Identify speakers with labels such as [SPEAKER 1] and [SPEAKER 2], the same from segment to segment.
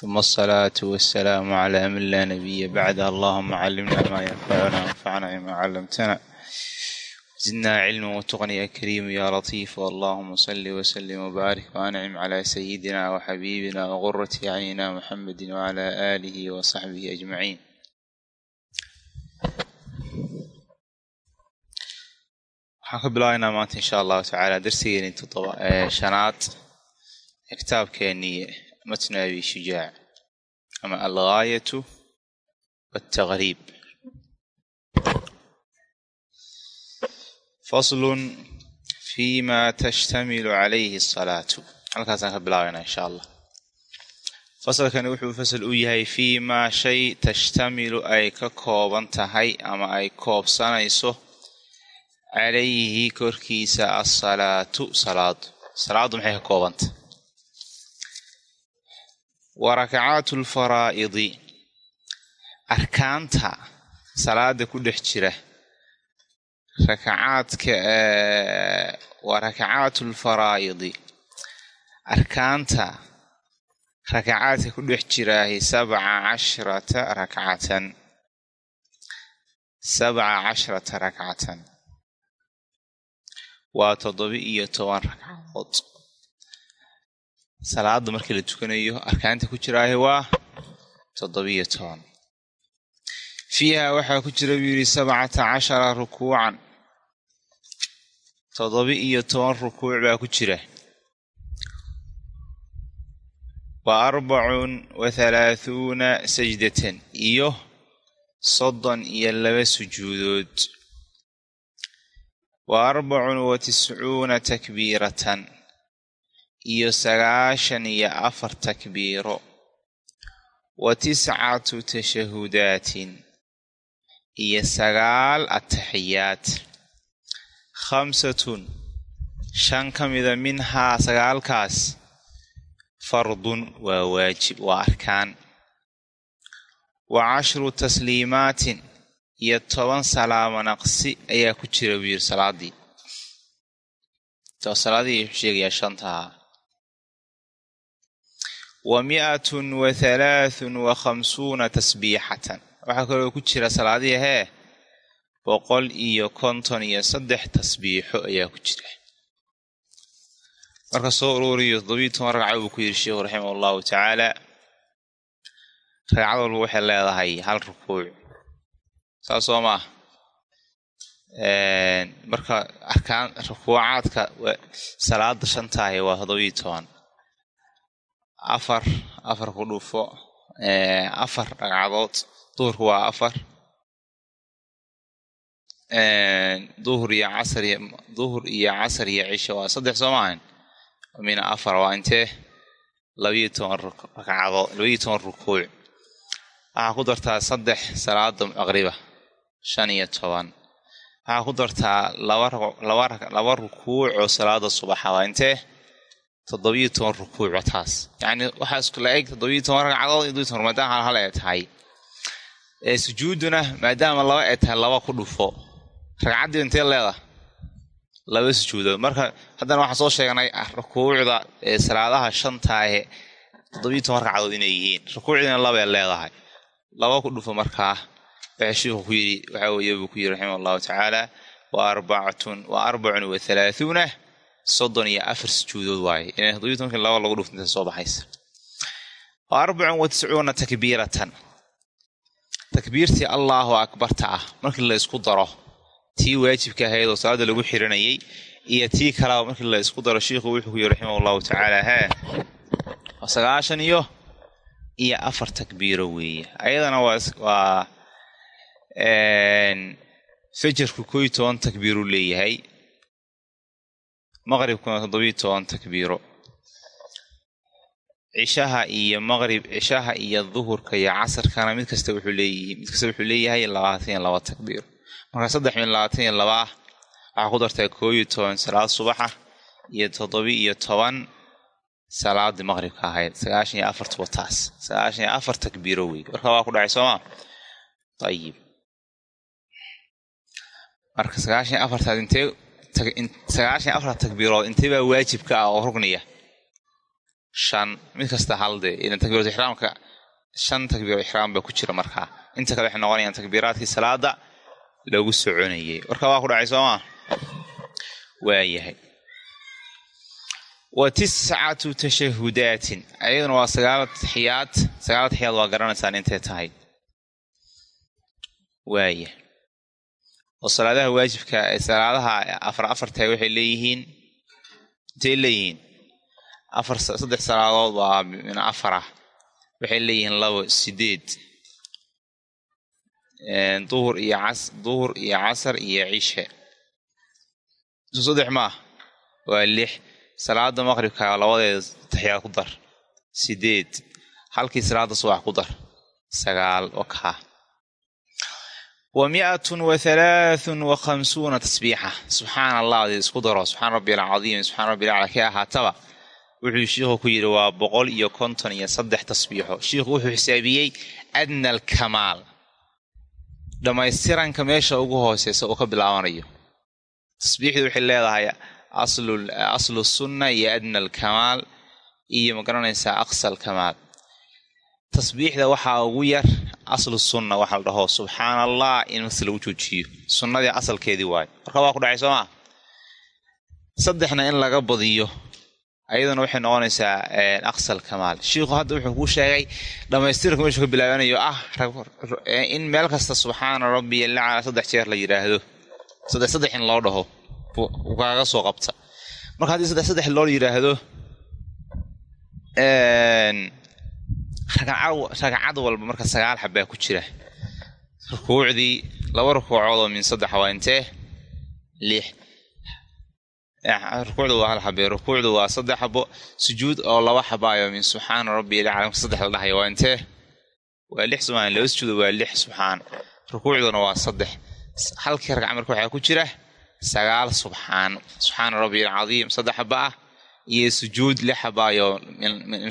[SPEAKER 1] ثم الصلاة والسلام على من لا نبي بعد اللهم علمنا ما ينفعنا وانفعنا بما علمتنا زدنا علما وتقني يا كريم يا لطيف اللهم صل وسلم وبارك وانعم على سيدنا وحبيبنا وغرة عيننا محمد وعلى آله وصحبه أجمعين waxaan ka bilaabaynaa maanta insha allahu tacaala darsigeeni toddoba shanaad ee kitaabkeenii matnu abi shujaac ama algaayatu waltaqriib faslun fima tashtamilu calayhi asalaatu halkaasaan ka bilaabaynaa insha allah fasalkani wuxuu fasal u yahay fiimaa shay tashtamilu ay ka kooban tahay ama ay koobsanayso calayhi korkiisa asalaatu salaadu salaaddu maxay ka koobanta wa rakacaatu lfaraa'idi arkaanta salaada ku dhex jira. Rakacaadka wa rakacaatu lfaraa'idi arkaanta rakacaadka ku dhex jiraahi sabca cashrata rakcatan. Sabca cashrata rakcatan. Waa toddoba iyo toban ragcadood salaada markii la tukanayo arkaanta ku jiraahi waa toddobiyo toban. Fiiha waxaa ku jira buu yidhi sabcata cashara rukuucan. Toddoba iyo toban rukuuc baa ku jira. Wa arbacun wa halaahuuna sajdatan iyo soddon iyo laba sujuudood. Wa arbacun wa tiscuuna takbiiratan iyo sagaashan iyo afar takbiiro wa tiscatu tashahudaatin iyo sagaal ataxiyaad khamsatun shan ka mida minhaa sagaalkaas fardun waa waajib waa arkaan. Wa cashru tasliimaatin iyo toban salaamo naqsi ayaa ku jira yiri salaadii. Salaadii wuxuu sheegayaa shantaha wa mi'atun wa halaathun wa khamsuuna tasbiixatan waxaa kaloo ku jira salaadii hee. boqol iyo konton iyo saddex tasbiixo ayaa ku jira. marka soo ururiyo toddobiyi toban ragca buu ku yidhi sheikhu raximah allahu tacaala. ragcad walba waxay leedahay hal rukuuc. saas soo maah marka arkaan rukuucaadka salaada shantaahi waa toddobiyi toban afar afar ku dhufo afar ragcadood duhurku waa afar. Duhur iyo casar duhur iyo casar iyo cisho waa saddex soo mina afar waa intee? Labayo toban ragcadood labayo toban rukuuc. Waxaa ku dartaa saddex salaada maqriba shan iyo toban. Waxaa ku dartaa laba rukuuc oo salaada subaxa waa intee toddobiyo toban rukuuc taas. Yacni waxaa isku la eg toddobiyo toban ragcadood iyo toban maadaama hal hal ee tahay. Sujuuduna maadaama laba ee tahay laba ku dhufo. Ragcaddii intee leeda laba sujuudood. Marka haddana waxaan soo sheegnay rukuucda ee salaadaha shantaahe toddobiyo toban ragcadood inay yihiin. Rukuucdiina labay leedahay. Laba ku dhufo markaa waxaa shiiku ku yidhi waxaa weeye buu ku yidhi raximah tacaala wa arbacatun wa arbacun wa halaahuuna soddon iyo afar sujuudood waaye. Laba lagu dhufto inta soo baxaysa. Wa tiscuuna takbiiratan. Takbiirtii allaahu akbarta ah markii la isku daro tii waajibka ahayd oo salaada lagu xiranayay iyo tii kalaba markii la isku daro shiikhu wuxuu ku yidhi raximah allahu tacaala hee waa sagaashan iyo iyo afar takbiiro weeye. Ayadana waa koo iyo toban takbiiruu leeyahay maqribkuna toddobiyo toban takbiiro. Cishaha iyo maqrib cishaha iyo duhurka iyo casarkana mid kasta wuxuu leeyihi mid kasta wuxuu leeyahay labaatan iyo laba takbiir. Marka saddex min labaatan iyo laba waxaa ku dartaa koo iyo toban salaad subaxa iyo toddobi iyo toban salaadii maqribka ahayd. Sagaashan iyo afarta wataas sagaashan iyo afar takbiiro wey warka waa ku dhacay sooma ayib marka sagaashan iyo afartaad intee sagaashan afarta takbiirood intee waajibka ah oo rugniya shan mid kasta haldee idan takbiiratu ixraamka shan takbiiro ixraam baa ku jira markaa. Inta kale waxay noqonayaan takbiiraadkii salaada lagu soconayay. Warka waa ku dhacay soomaa waayahay wa tiscatu tashahudaatin. Ayaduna waa sagaal taxiyaad sagaal taxiyaad waa garanaysaan intay tahay. Waaya oo salaadaha waajibka salaadaha afar afartahay waxay leeyihiin intay leeyihiin afar saddex salaadood waa min afar ah. Waxay leeyihiin labo sideed duhur iyo cas duhur iyo casar iyo cishe. Saddex maah waa lix. Salaada maqribka labadeeda taxiyaad ku dar sideed. Halkii salaada subax ku dar sagaal wakaa wa miatun wa halaathun wa khamsuuna tasbiixa subxaana allah adii isku daro subxaana rabbi alcadiim subxana rabbi alacla kii ahaataba wuxuu shiikhu ku yidhi waa boqol iyo konton iyo saddex tasbiixo shiikhu wuxuu xisaabiyey adna alkamaal dhammaystiranka meesha ugu hooseysa uu ka bilaabanayo tasbiixdu waxay leedahay aslu sunna iyo adna alkamaal iyo ma garanaysaa aqsa alkamaal tasbiixda waxaa ugu yar aslu sunna waxaa la dhaho subxaana allah in mase lagu joojiyo. Sunnadii asalkeedii waayo marka waa ku dhacay soo maa saddexna in laga badiyo ayaduna waxay noqonaysaa aqsa alkamaal shiikhu hadda wuxuu kuu sheegay dhammaystirka meeshuu ka bilaabanayo ah in meel kasta subxaana rabbiy lacala saddex jeer la yidhaahdo saddex saddex in loo dhaho kaaga soo qabta. Marka haddii saddex saddex loo yidhaahdo ragcad walba marka sagaal xabbaa ku jira. Rukuucdii laba rukuucood oo min saddex waa intee lix. Rukuucdu waa hal xabe rukuucdu waa saddex xabo sujuud oo laba xabaayo min subxaana rabbi ilacala marka saddex la dhahayo waa intee? Waa lix subxaan laba sujuudo waa lix subxaan rukuucduna waa saddex. Halkii ragca marka waxaa ku jira sagaal subxaan subxaana rabbi alcadiim saddex xaba ah iyo sujuud lix xabaayo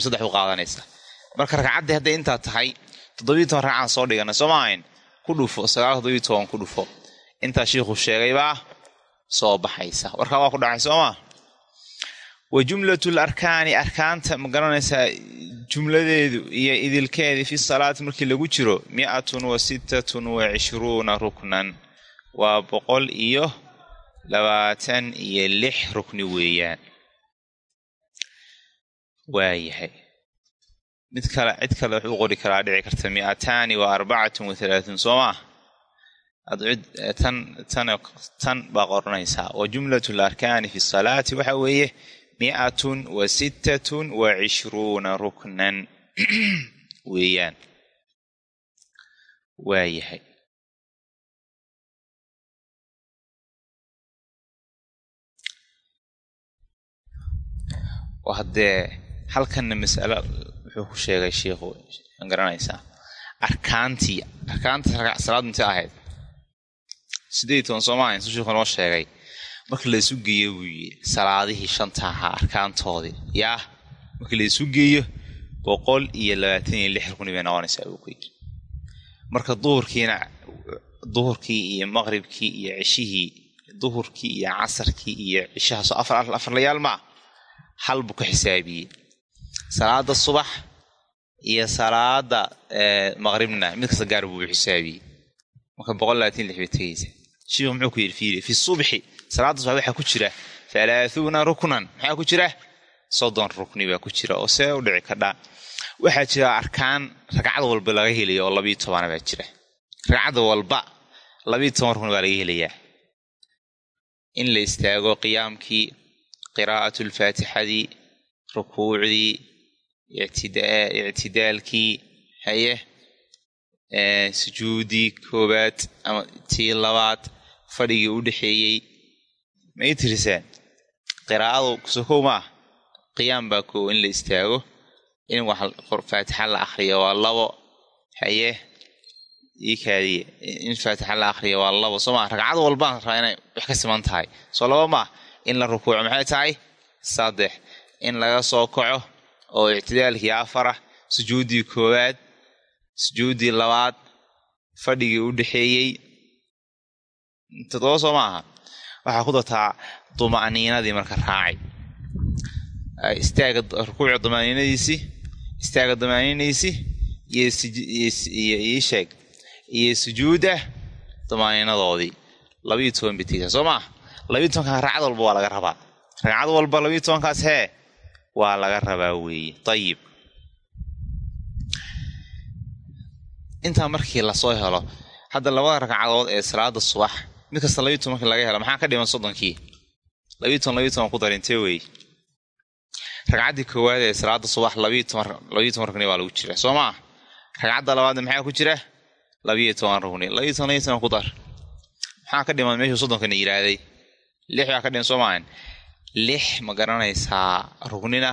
[SPEAKER 1] saddex u qaadanaysa marka ragcaddii hadday intaa tahay toddobiyi toban ragcaan soo dhigana soo maahayn ku dhufo sagaal toddobiyi toban ku dhufo. Intaa shiikhu sheegaybaa soo baxaysa. Warkaa waa ku dhacay soo maa wa jumlatul arkaani arkaanta ma garanaysaa jumladeedu iyo idilkeedii fi salaati markii lagu jiro mi'atun wa sittatun wa cishruuna ruknan. Waa boqol iyo labaatan iyo lix rukni weeyaan. Waayahay mid kale cid kale wax u qori karaa dhici karta mi'ataani wa arbacatun wa halaatun soo maa tan baa qoranaysaa wa jumlatu larkaani fi salaati waxa weeye mi'atun wa sittatun wa cishruuna ruknan. Weeyaan. Waayahay. Haddee halkanna masalo wuxuu ku sheegay shiikhu an garanaysaa arkaantii arkaanta salaad intay ahayd sideed toban soomaalia su shiiku noo sheegay. Marka la isu geeyo buu yidhi salaadihii shanta ahaa arkaantoodii yaa marka la isu geeyo boqol iyo labaatan iyo lix rukni bay noqonaysaa buu ku yidhi marka duhurkiina duhurkii iyo maqribkii iyo ceshihii duhurkii iyo casarkii iyo cishahaasoo afar afarlayaal maa hal buu ka xisaabiyey. Salaada subax iyo salaada maqribna mid kasta gaar buu xisaabiyey. Marka boqol labaatan lix bay tegeysa shiikhu muxuu ku yidhi fiiri fi subxi salaada subax waxaa ku jira halaahuuna ruknan maxaa ku jira? Soddon rukni baa ku jira oo see u dhici kadhaa waxaa jira arkaan ragcad walba laga helayo oo labiyo tobana baa jira. Ragcad walba labiyo toban rukni baa laga helayaa. In la istaago qiyaamkii qiraa'atu lfaatixadii rukuucdii ictidaalkii haye sujuudii koowaad ama tii labaad fadhigii u dhexeeyey ma ii tirisaan qiraa'adu kusokow maah qiyaam baa koo in la istaago in wax faatixa la akriyo waa labo haye iikaadiye in faatixa la akriyo waa labo soo maa ragcad walbaan rabaa inay wax ka siman tahay soo laba maa in la rukuuco maxay tahay saddex in laga soo kaco oo ictidaalkii afarah sujuuddii koowaad sujuuddii labaad fadhigii u dhexeeyey toddoba soo maaha waxaa ku dartaa duma'niinadii marka raacay. Istaaga rukuuca duma'niinadiisii istaaga duma'niinadiisii iyo sheeg iyo sujuudda duma'niinadoodii labayo toban bitiisa soo maaha? Labayo tobankaa ragcad walba waa laga rabaa. Ragcad walba labayo tobankaas hee waa laga rabaa weeye ayib intaa markii la soo helo hadda labada ragcadood ee salaada subax mid kasta labiyo toban laga helo maxaa ka dhiman soddonkii labiyo toban labiyo toban ku darintee wey ragcaddii koowaad ee salaada subax labiyo toban labiyo toban rugni baa lagu jira soo maa ragcadda labaadna maxaa ku jira labiyo toban rugni labiyo toban labiyo toban ku dar maxaa ka dhiman meeshuu soddonkana yidhaahday lix baa ka dhiman soo maahan lix ma garanaysaa rugnina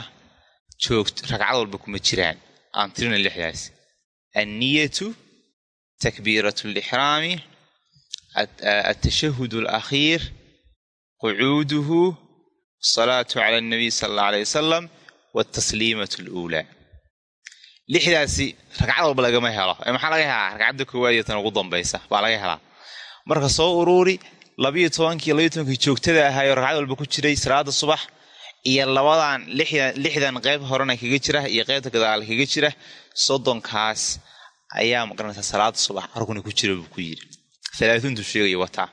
[SPEAKER 1] joogt ragcad walba kuma jiraan. Aan tirina lixdaas. Anniyatu takbiirat lixraami altashahud alakhiir qucuuduhu asalaatu cala alnabiy sala alla alay wasalam waltasliimat aluulaa lixdaasi ragcad walba lagama helo. Ee maxaa laga helaa? Ragcadda koowaad iyo tan ugu dambaysa baa laga helaa. Marka soo uruuri labiyo tobankii labiyo tobankii joogtada ahaayoo ragcad walba ku jiray salaada subax iyo labadan lixdan qayb horena kaga jira iyo qaybta gadaal kaga jira. Soddonkaas ayaa maqaranaysaa salaada subax. Rugni ku jira buu ku yidhi. Alaatuntu sheegaya wataa.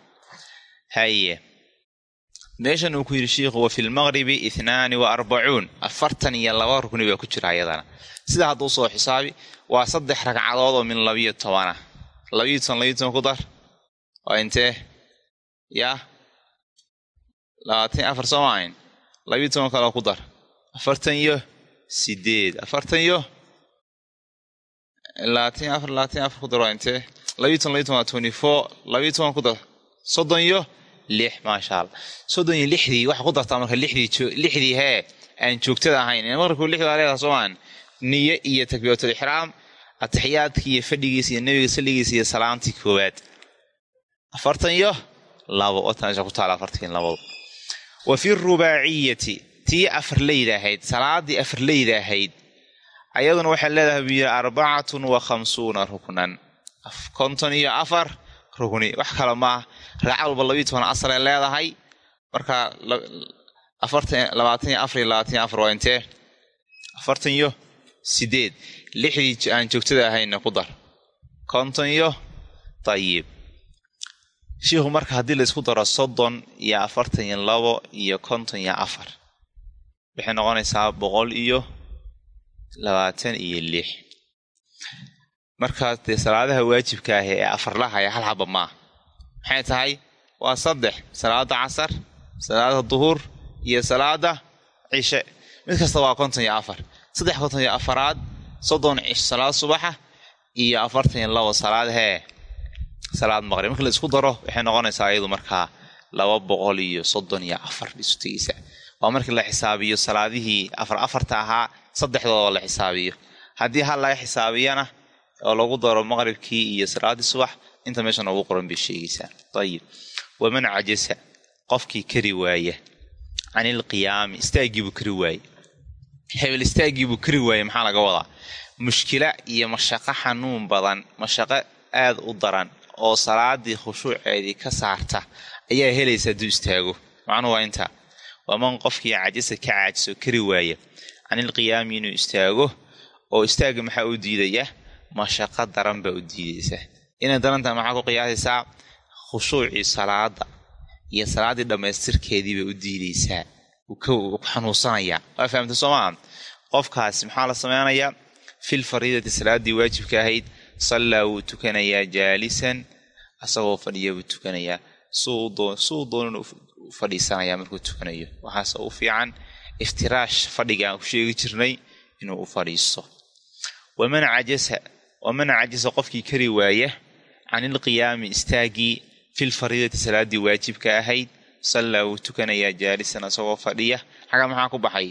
[SPEAKER 1] Haye meeshan uu ku yidhi shiikhu wa fi lmaqribi ithnaani wa arbacuun. Afartan iyo laba rugni baa ku jira ayadana. Sida hadduu soo xisaabi waa saddex ragcadood oo min labiyo tobana labiyo toban labiyo toban ku dar. Waa intee yaa labaatan afar soo maahayn labiyo toban kaloo ku dar. Afartan iyo sideed. Afartan iyo labaatan afar labaatan afar ku dar intee? Labiyo toban labiyo toban twenty four labiyo toban ku dar. Soddon iyo lix maasha allah soddon iyo lixdii waxaa ku dartaa marka lixdii hee aan joogtada ahayn. Maqribku lixda leedaha soomaan niye iyo takbiiratulixraam atixiyaadkii iyo fadhigiisa iyo nebiga salligiisa iyo salaamtii koowaad. Afartan iyo labo wata meesha ku taala afartan labadu wa fi rubaaciyati tii afarleyda ahayd salaadii afarleyda ahayd ayaduna waxay leedahay biyo arbacatun wa khamsuuna ruknan konton iyo afar rugni wax kale maaha ragcad walba labiyo toban asaray leedahay. Marka labaatan iyo afar iyo labaatan iyo afar waa intee? Afartan iyo sideed. Lixdii aan joogtada ahayna ku dar. Konton iyo dayib shiikhu marka haddii laysku daro soddon iyo afartan iyo labo iyo konton iyo afar waxay noqonaysaa boqol iyo labaatan iyo lix. Markaas dee salaadaha waajibka ah ee afarlahaya hal haba maaha. Maxay tahay? Waa saddex salaada casar salaada duhur iyo salaada cishe. Mid kasta waa konton iyo afar. Saddex konton iyo afaraad soddon cish salaad subaxa iyo afartan iyo labo salaad hee salaad maqrib marka la isku daro waxay noqonaysaa iyadu markaa laba boqol iyo soddon iyo afar isu tegeysaa waa markii la xisaabiyo salaadihii afar afarta ahaa saddexdooda la xisaabiyo. Haddii hal laga xisaabiyana oo lagu daro maqribkii iyo salaaddii subax inta meeshan ugu qoran bay sheegaysaa. Ayib waman cajasa qofkii kari waaya can ilqiyaami istaaggiibuu kari waaye. Hebel istaaggiibuu kari waaye maxaa laga wadaa? Mushkila iyo mashaqo xanuun badan mashaqo aad u daran oo salaadii khushuuceedii ka saarta ayaa helaysa hadduu istaago macnuhu waa intaa waman qofkii cajasa ka caajiso kari waaya can ilqiyaami inuu istaago oo istaagga maxaa u diidaya? Mashaqo daran baa u diidaysa. Inay darantaha maxaa ku qiyaasaysaa khushuucii salaada iyo salaaddii dhammaystirkeedii bay u diidaysaa. Ku xanuunsanayaa. Waa fahamta soo maaha qofkaasi maxaa la sameynayaa fil fariidati salaaddii waajibka ahayd sallaa wuu tukanayaa jaalisan asagoo fadhiya buu tukanayaa. Suu doonan u fadhiisanayaa markuu tukanayo. Waxaase u fiican iftiraash fadhiga aan ku sheegi jirnay inuu u fadhiisto waman cajasa waman cajasa qofkii kari waaya can ilqiyaami istaaggii fil fariidati salaaddii waajibka ahayd sallaa wuu tukanayaa jaalisan asagoo fadhiya. Xagaa maxaa ku baxay?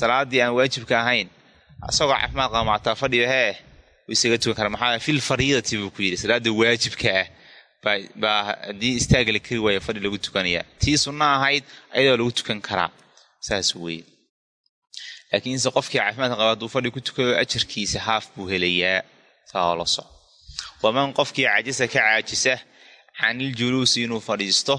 [SPEAKER 1] Salaaddii aan waajibka ahayn asagoo caafimaad qaba maataa fadhiyo hee isaga tukan kara maxaa fil fariidati buu ku yidhi salaada waajibka ah. Baa haddii istaaga la kari waayo fadhi lagu tukanayaa. Tii sunna ahayd ayadoo lagu tukan karaa. Saas weye laakiinse qofkii caafimaadka qaba hadduu fadhi ku tukado ajarkiisa haaf buu helayaa. Saa la soco waman qofkii cajisa ka caajisa caniljuluusi inuu fadhiisto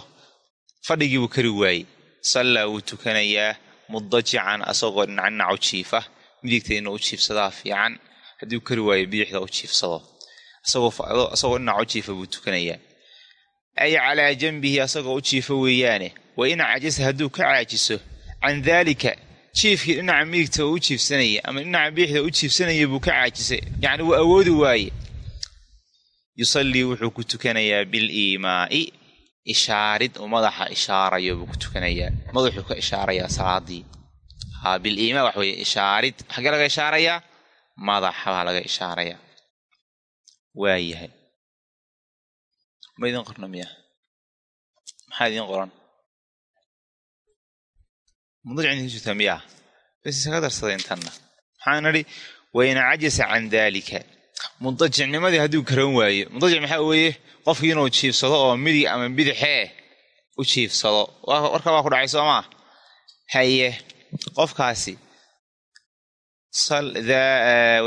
[SPEAKER 1] fadhigiibuu kari waayey. Sallaa wuu tukanayaa mudajican asagoo dhinacdhinac u jiifa. Midigta inuu u jiifsadaa fiican hadduu kari waayo bidixda u jiifsado asagoo dhinac u jiifa buu tukanayaa ay calaa janbihi asagoo u jiifa weeyaane wa in cajisa hadduu ka caajiso can daalika jiifkii dhinaca midigta u jiifsanaya ama dhinaca bidixda u jiifsanaya buu ka caajisay. Yacni wuu awoodi waaye. Yusallii wuxuu ku tukanayaa biliimaa'i ishaarid uu madaxa ishaarayo buu ku tukanayaa madaxuu ka ishaarayaa salaadii. Biliimaa wax weeye ishaarid. Xaggee laga ishaarayaa madaxa baa laga ishaarayaa waayahay ma idin qorna miya? Maxaa idin qoran? Mudajcin jirtaa miyaa bas isaga darsada intanna maxaan idhi wain cajasa can daalika. Mudajicnimadii hadduu garan waayo. Mudajic maxaa weeye? Qofkii inuu jiifsado oo midig ama bidixee u jiifsado warka waa ku dhacay soo maa haye qofkaasi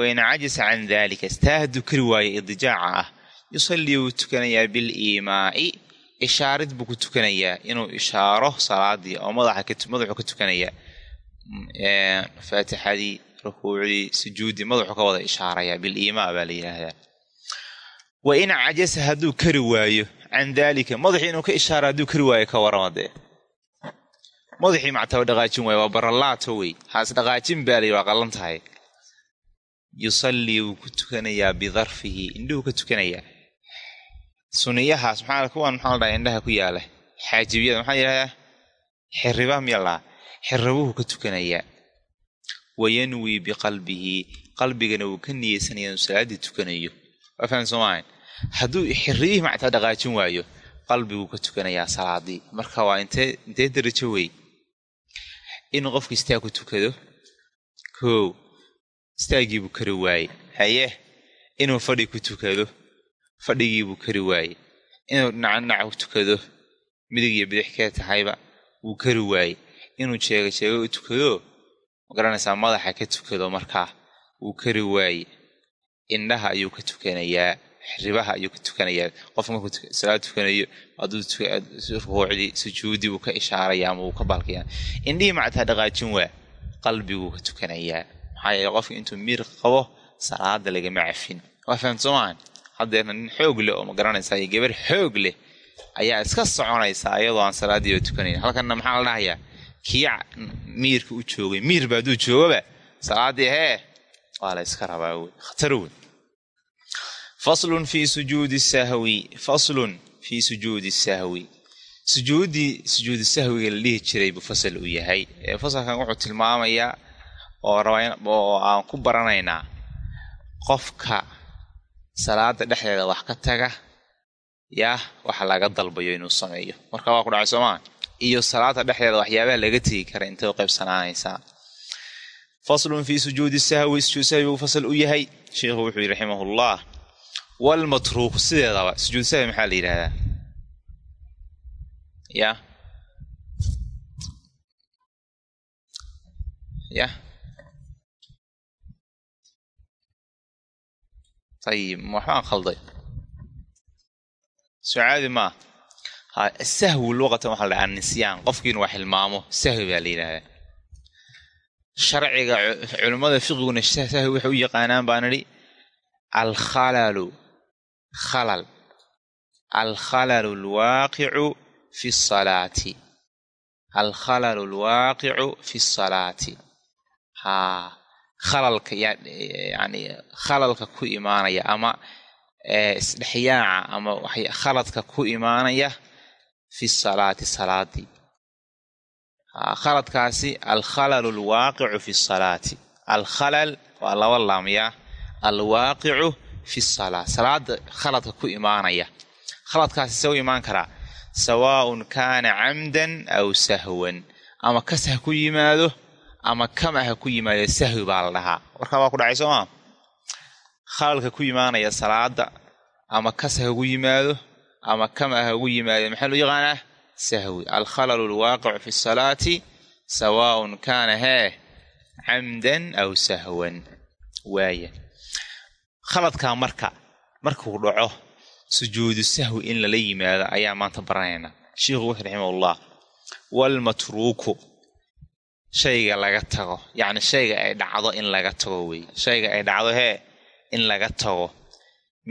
[SPEAKER 1] wain cajasa can daalika taa hadduu kari waayo idijaaca ah yusallii wuu tukanayaa biliimaa'i ishaarid buu ku tukanayaa inuu ishaaro salaadii oo madaxuu ka tukanayaa faatixadii rukuucdii sujuuddii madaxuu ka wada ishaarayaa biliimaa baa la yidhaahdaa wa in cajasa hadduu kari waayo can daalika madaxii inuu ka madaxii mactaba dhaqaajin waayo waa baralaato wey haas dhaqaajin baa la yidhi waa qallan tahay yusallii wuu ku tukanayaa bidarfihi indhuhu ka tukanayaa suniyahaas maxaa kuwan maxaa la dhaha indhaha ku yaalla xaajibiyada maxaa yidhahdaa xiriba miya lahaa xirabuhu ka tukanayaa wayanwii biqalbihi qalbigana wuu ka niyeysanaya inuu salaaddii tukanayo waa fahan soomahan hadduu xiribihii mactaa dhaqaajin waayo qalbiguu ka tukanayaa salaadii marka waa intee intee darajo wey inuu qofku istaag ku tukado? Koow istaagiibuu kari waaye. Haye. Inuu fadhi ku tukado? Fadhigiibuu kari waaye. Inuu dhinaca dhinaca ku tukado? Midig iyo bidix kee tahayba wuu kari waaye. Inuu jeega jeego u tukado? Magaranaysaa madaxa ka tukado markaa. Wuu kari waaye. Indhaha ayuu ka tukanayaa xiribaha ayuu ka tukanayaa qofka markuu salaad tukanayo rukuucdii sujuudii buu ka ishaaraya ama wuu ka balkayaa indhihii mactaa dhaqaajin waa qalbiguu ka tukanayaa. Maxaa yeele qofka intuu miir qabo salaada lagama cafin. Waa fahamt soomaan haddeerna nin xoog leh oo ma garanaysaa iyo gabar xoog leh ayaa iska soconaysaa iyadoo aan salaadiiba tukanayn. Halkanna maxaa la dhahayaa? Kii miirka u joogay. Miirba hadduu joogaba. Salaadii hee waa la iska rabaa wey khatar wey faslun fii sujuudi sahwi faslun fii sujuudi sahwi. Sujuuddii sujuudi sahwiga la dhihi jiray buu fasal u yahay. Fasalkan wuxuu tilmaamayaa oo aan ku baranaynaa qofka salaada dhexdeeda wax ka taga yaa waxa laga dalbayo inuu sameeyo. Marka waa iyo salaada dhexdeeda waxyaabaha laga tegi kara intay u qaybsanaanaysaa. Faslun fii sujuudi sahwi sujuud sahwi buu fasal u yahay. Sheikhu wuxuu yidhi raximahullah walmatruuku sideedaba sujuud sahwi maxaa la yidhahdaa ya ya ayib waxbaan khalday soo caadi maa sahwi luqatan waxaa la dhahaa nisyaan qofkiinu wax hilmaamo sahwi baa la yidhaahdaa sharciga culimmada fiqiguna sahwi waxay u yaqaanaan baan idhi alkhalalu khalal alkhalalu alwaaqicu fi salaati alkhalalu alwaaqicu fi salaati haa khalalka yani khalalka ku imaanaya ama isdhexyaaca ama khaladka ku imaanaya fi salaati salaadii khaladkaasi alkhalalu alwaaqicu fi salaati alkhalal waa laba laamyaa alwaaqicu fi salaa salaada khaladka ku imaanaya. Khaladkaasi se u imaan karaa. Sawaaun kaana camdan aw sahwan. Ama kasah ku yimaado ama kama ku yimaadee sahwi baa la dhahaa. Warkaa waa ku dhacay soo maa khalalka ku yimaanaya salaada ama kas hagu yimaado ama kama hagu yimaado maxaa loo yaqaanaa? Sahwi. Alkhalalu alwaaqicu fi salaati sawaaun kaana hee camdan aw sahwan. Waaya khaladkaa marka markuu dhaco sujuudu sahwi in lala yimaado ayaa maanta baranaynaa sheikhu wuxuu raximahullah walmatruuku shayga laga tago. Yacni shayga ay dhacdo in laga tago wey shayga ay dhacdo hee in laga tago.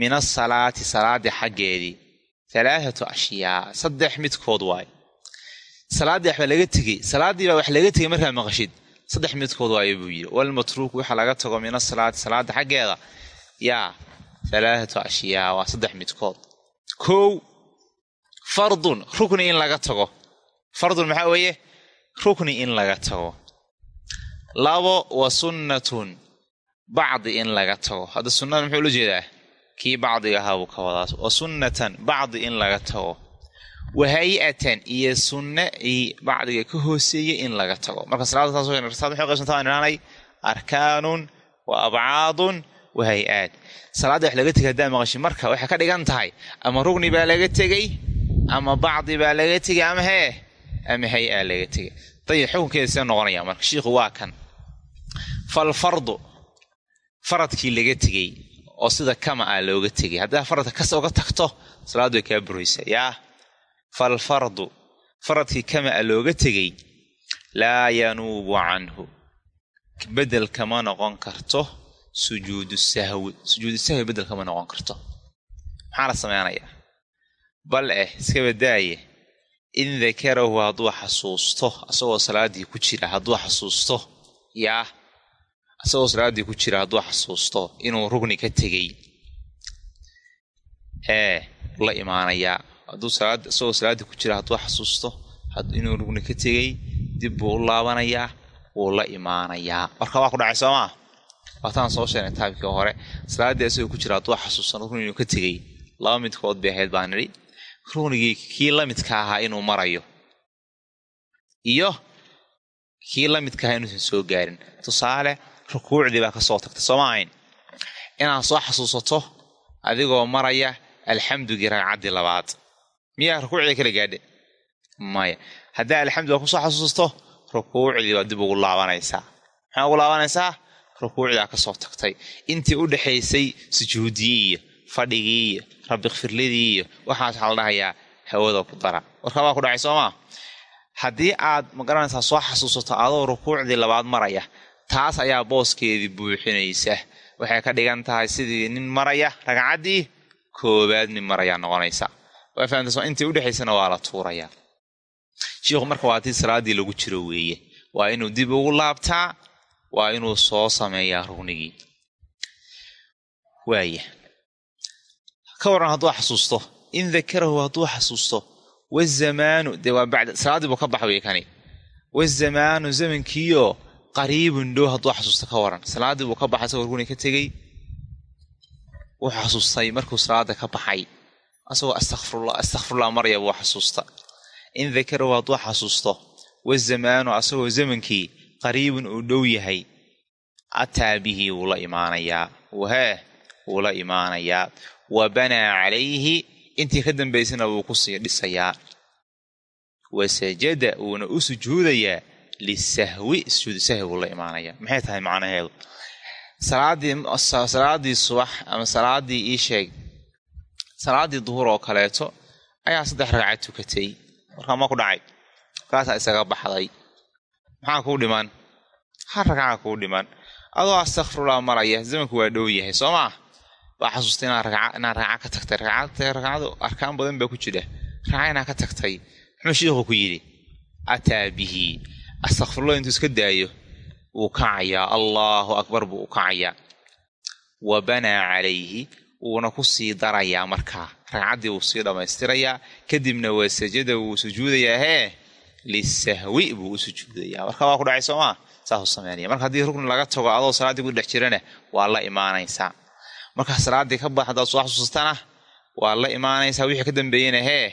[SPEAKER 1] Min asalaati salaadii xaggeedii halaathatu ashyaa saddex midkood waaye salaaddii waxbaa laga tegey salaaddiibaa wax laga tegey markaa maqashid. Saddex midkood waaye buu yidhi. Walmatruuku waxa laga tago min asalaati salaada xaggeeda yaa halaathatu ashyaa waa saddex midkood kow fardun rukni in laga tago fardun maxaa weeye rukni in laga tago labo wa sunnatun bacdi in laga tago hadda sunnada muxuu ula jeedaa kii bacdiga ahaa buu ka wadaas wa sunnatan bacdi in laga tago wa hay'atan iyo sunne i bacdiga ka hooseeya in laga tago marka salaada qaybsantaa arkaanun wa abcaadun wa hay'aad salaadda wax laga tegay haddaa maqashin marka waxay ka dhigan tahay ama rugni baa laga tegey ama bacdi baa laga tegey ama hee ama hay'a laga tegey dayib xukunkeeda see noqonaya marka shiikhu waa kan falfardu faradkii laga tegey oo sida kama ah looga tegay haddaa faradka kas oga tagto salaaddu way kaa buraysa yaa falfardu faradkii kama a looga tegey laa yanuubu canhu bedel kama noqon karto sujuudu sahwi sujuudu sahwi bedel kama noqon karto. Maxaa la sameynayaa bal eh iska badaaye in dakarahu hadduu xasuusto asagoo salaaddii ku jira hadduu xasuusto yaa isagoo salaaddii ku jira hadduu xasuusto inuu rugni ka tegey. Hee la imaanayaa hadduu salaad isagoo salaaddii ku jira hadduu xasuusto inuu rugni ka tegey dib buu u laabanayaa wuu la imaanayaa marka waa ku dhacay soomaa waataan soo sheegnay taabkii hore. Salaaddii isagoo ku jira hadduu xasuusto rugni inuu ka tegey. Laba midkood bay ahayd baan nidhi. Rugnigii kii la midka ahaa inuu marayo. Iyo kii la midka ahaa inuusan soo gaarin. Tusaale rukuucdii baa ka soo tagtay sooma ahayn? Inaad soo xasuusato adigoo maraya alxamdugii ragcaddii labaad. Miyaa rukuucdii kala gaadhe maya. Haddaa alxamdu baa ku soo xasuusato rukuucdii baad dib ugu laabanaysaa. Maxaa ugu laabanaysaa rukuucdaa ka soo tagtay. Intii u dhexaysay sujuudii iyo fadhigii iyo rabikfirladii iyo waxaas waxaa la dhahayaa hawada ku dara. Warkaa baa ku dhacay soomaa haddii aad ma garanaysaa soo xasuusato adoo rukuucdii labaad maraya taas ayaa booskeedii buuxinaysa. Waxay ka dhigan tahay sidii nin maraya ragcaddii koowaad nin marayaa noqonaysa. Waa fahamtay intii udhexaysana waa la tuurayaa. Shiikhu marka waa tii salaaddii lagu jiro weeye. Waa inuu dib ugu laabtaa waa inuu soo sameeyaa rugnigii waaya ka waran hadduu xasuusto in dakarahu hadduu xasuusto wazamaanu dee waa bacda salaaddii buu ka baxa wey kani. Wazamaanu zamankiioo qariibun dhow hadduu xasuusto ka waran salaaddii buu ka baxay isagoo rugni ka tegey. Wuxuu xasuustay markuu salaada ka baxay. Asagoo astakfirullah astakfirullah maraya buu xasuusta. In dakarahu hadduu xasuusto wazamaanu asagoo zamankii qariibun uu dhow yahay. Ataa bihi wuu la imaanayaa wahee wuu la imaanayaa wa banaa calayhi intii ka dambaysana wuu ku sii dhisayaa. Wa sajada wuuna u sujuudayaa. Lisahwi sujuudu sahwi buu la imaanayaa maxay tahay macnaheedu? Salaadii subax ama salaaddii ii sheeg salaaddii duhur oo kaleeto ayaa saddex ragcad tukatay. Markaa ma ku dhacay. Markaasaa isaga baxday maxaa kuu dhiman. Hal ragcaa kuu dhiman. Adoo astakfirullah maraya zamanku waa dhow yahay soo maa waa xasuustay inaad ragca ka tagtay. Ragcadu arkaan badan baa ku jira. Ragca inaad ka tagtay muxuu shiikhu ku yidhi ataa bihi astakfirullah intuu iska daayo wuu kacayaa. Allaahu akbar buu u kacayaa. Wa banaa calayhi wuuna ku sii darayaa markaa. Ragcaddii wuu sii dhammaystirayaa kadibna waa sajada wuu sujuudayaa hee lisahwi buu u sujuudayaa marka waa ku dhacay soomaa saasuu sameynaya marka haddii rugni laga tago adoo salaaddii ku dhex jirana waa la imaanaysaa markaa salaaddii ka bax haddaad soo waa la imaanaysaa wixii ka dambeeyena hee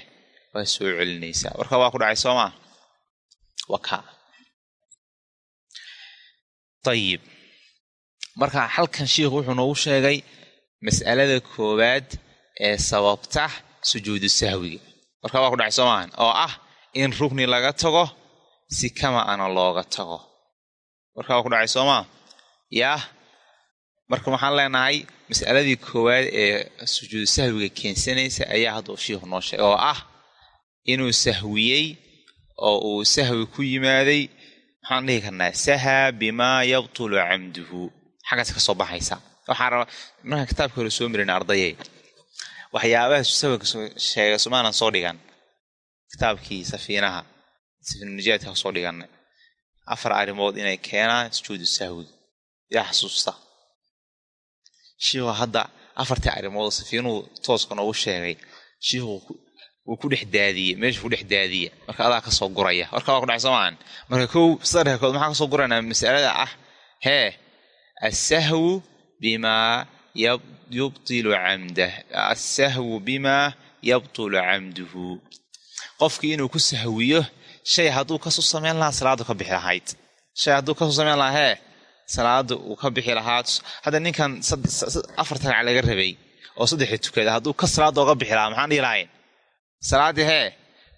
[SPEAKER 1] waa soo celinaysaa marka waa ku dhacay soomaa waka ayib marka halkan shiikhu wuxuu noogu sheegay mas'alada koowaad ee sababta sujuudu sahwiga marka waa ku dhacay soo maahan oo ah in rugni laga tago si kama ana looga tago. Marka waa ku dhacay soomaa yaah marka waxaan leenahay mas'aladii koowaad ee sujuudu sahwiga keensanaysa ayaa hadduu shiikhu noo sheegay oo ah inuu sahwiyey oo uu sahwi ku yimaaday maxaan dhihi karnaa sahaa bimaa yabtulu camduhu. Xaggaas ka soo baxaysa. Waxaa raba markaan kitaabka hore soo marin ardayay waxyaabaha sheega sumaanan soo dhigan kitaabkii safiinaha safiinunijaadka soo dhiganay. Afar arrimood inay keenaan sujuudu sahwiga yaa xasuusta. Shiihu hadda afartii arrimood safiinuhu tooska noogu sheegay shiihu wuu ku dhex daadiyey meeshuu ku dhex daadiye marka adaa ka soo guraya. Warka waa ku dhacay soomaan marka kow sadarka kood maxaa ka soo guraynaa masalada ah. Hee assahwu bimaa yubtilu camdah. Assahwu bimaa yabtulu camduhu qofkii inuu ku sahwiyo shay hadduu ka soo samayn lahaa salaadu ka bixi lahayd. Shay hadduu ka soo samayn lahaa hee salaada uu ka bixi lahaa. Hadda ninkan afar tagac laga rabay oo saddexii tukada hadduu ka salaada oga bixi lahaa maxaan dhihi lahayn? Salaaddii hee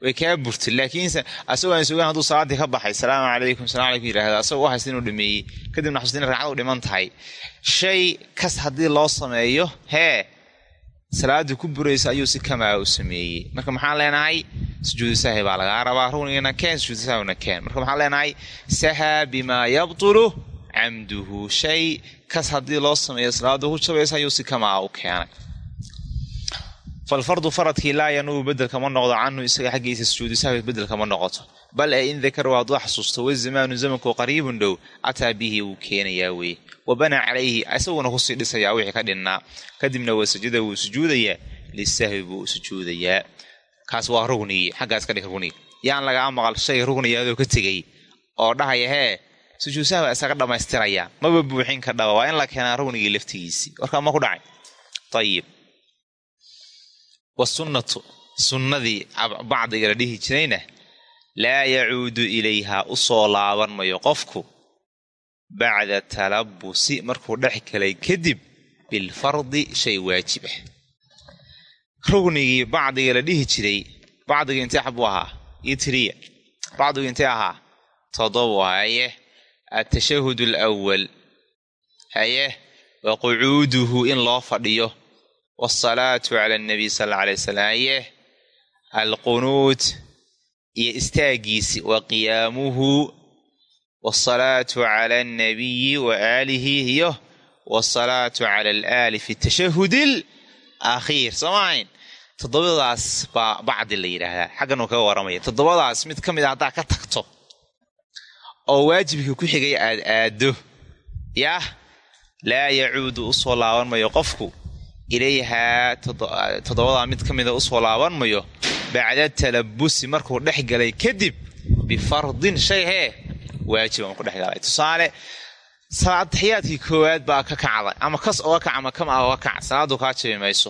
[SPEAKER 1] way kaa burtay laakiinse asagoo aan sugan hadduu salaaddii ka baxay salaamu calaykum salam alaykum yidhahda asagoo u haysta inuu dhameeyey kadibna xasuusta in ragcad u dhiman tahay. Shay kas haddii loo sameeyo hee salaaddii ku buraysa ayuu si kamaa u sameeyey. Marka maxaan leenahay? Sujuudu sahwi baa lagaa rabaa. Rugnigana keen sujuudu sahwina keen marka maxaan leenahay? Sahaa bimaa yabtulu camduhu shay. Kas haddii loo sameeyo salaaddu ku jabaysa ayuu si kamaa u keenay falfardu faradkii laa yanuubu bedelkama noqdo canhu isaga xaggiisa sujuudu sahwi bedelkama noqoto bal ee in dakaru hadduu xasuusto wazamaanu zamanku qariibun dhow ataa bihi wuu keenayaa weye wa banaa calayhi isaguna ku sii dhisayaa wixii ka dhinnaa kadibna wasajada wuu sujuudayaa lisahwi buu sujuudayaa kaas waa rugnigii xaggaas ka dhig rugnigi yaan lagaa maqal shay rugniyaadoo ka tegey oo dhahaya hee sujuud sahwi isaga dhammaystiraya maba buuxin ka dhaba waa in la keenaa rugnigii laftigiisii warkaa ma ku dhacay ayib wasunnatu sunnadii bacdiga la dhihi jirayna laa yacuudu ilayhaa u soo laaban mayo qofku bacda talabusi markuu dhex galay kadib bilfardi shay waajib ah. Rugnigii bacdiga la dhihi jiray bacdiga intee xabuu ahaa? Iyo tiriya bacdigu intee ahaa? Todobu haye. Atashahud alawal haye. Wa qucuuduhu in loo fadhiyo wsalaatu cala anabiy sal alla alay wasalam haye alqunuut iyo istaagiisi wa qiyaamuhu wasalaatu cala alnabiyi wa aalihi iyo wasalaatu cala alaali fi tashahud alakhiir soo maahayn toddobadaas baa bacdi la yidhaahdaa xaggan uu kaga warramaya toddobadaas mid ka mid a haddaa ka tagto oo waajibkii ku xigay aad aaddo yaah laa yacuudu u soo qofku ilayhaa toddobadaa mid ka mida u soo laaban mayo bacda talabusi markuu dhex galay kadib bifardin shay hee. Waajiba markuu dhex galay. Tusaale salaataxiyaadkii koowaad baa ka kacday. Ama kas oga kac ama kama oga kac salaadu kaa jabi mayso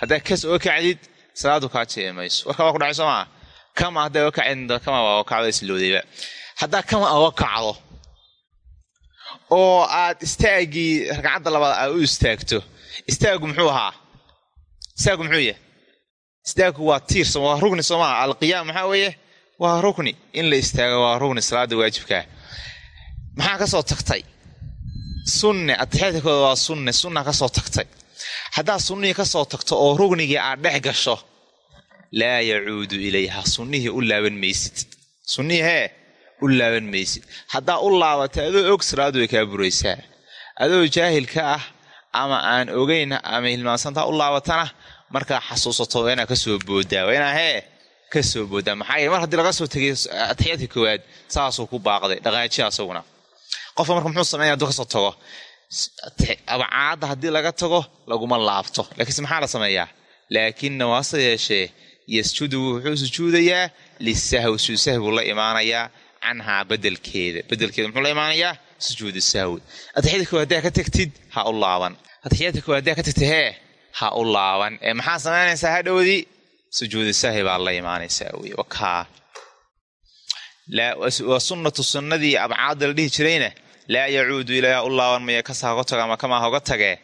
[SPEAKER 1] haddaa kas oga kacdid salaadu kaa jabi mayso warka waa ku dhacay soo maa kama hadday oga kacdid kama waa oga kacdo isloodayba haddaa kama oga kacdo oo aad istaagii ragcadda labaad aad u istaagto istaagu muxuu ahaa? Istaagu muxuu yahay? Istaagku waa tiirsan waa rugni soo maha alqiyaam maxaa weeye? Waa rugni in la istaago waa rugni salaada waajibkaa maxaa ka soo tagtay? Sunne atixyaadkooda waa sunne sunna ka soo tagtay. Haddaad sunnihii ka soo tagto oo rugnigii aad dhex gasho laa yacuudu ilayha. Sunnihii u laaban maysid. Sunnihii hee u laaban maysid. Haddaa u laabata adoo og salaadu way kaa buraysaa. Adoo jaahilka ah ama aan ogeyn ama hilmaansantaa u laabatana markaa xasuusato waa inaa ka soo boodaa waa inaa hee ka soo boodaa maxaa yeele mar haddii laga soo tegay atixiyaadka koowaad saasuu ku baaqday dhaqaajiya asaguna qofka marka muxuu sameynaya haduu ka soo tago abcaadda haddii laga tago laguma laabto. Laakiinse maxaa la sameeyaa? Laakina waase yeeshee yasjudu wuxuu sujuudayaa lisahwi sujuud sahwi buu la imaanayaa canhaa bedelkeeda bedelkeeda muxuu la imaanayaa sujuudu sahwi atixiyadka koowaad haddaa ka tagtid ha u laaban. Atixiyadka koowaad haddaa ka tagtid hee ha u laaban. Ee maxaa samaynaysaa hadhowdii sujuudu sahwi baa la imaanaysaa wey wakaa waa sunnatu sunnadii abcaadda la dhihi jirayna laa yacuudu ilaaha u laaban maya kasaa hoga tago ama kamaa hoga tagee.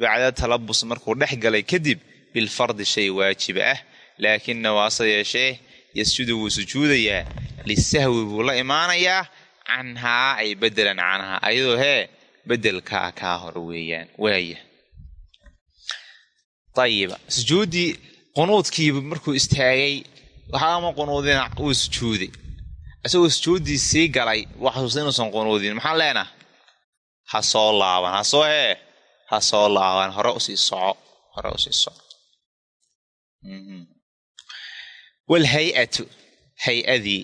[SPEAKER 1] Bacda talabus markuu dhex galay kadib bilfardi shay waajiba ah laakina waase yeeshee yasjudu wuu sujuudayaa lisahwi buu la imaanayaa canhaa ay bedelan canhaa ayadoo hee bedelkaa kaa hor weeyaan waaya ayiba sujuuddii qunuudkiibu markuu istaagay waxaama qunuudina wuu sujuuday isagoo sujuuddii sii galay waa xasuusta inuusan qunuudin. Maxaan leenaha ha soo laaban ha soo hee ha soo laaban. Hore u sii soco hore u sii soco. Walhay-atu hay'adii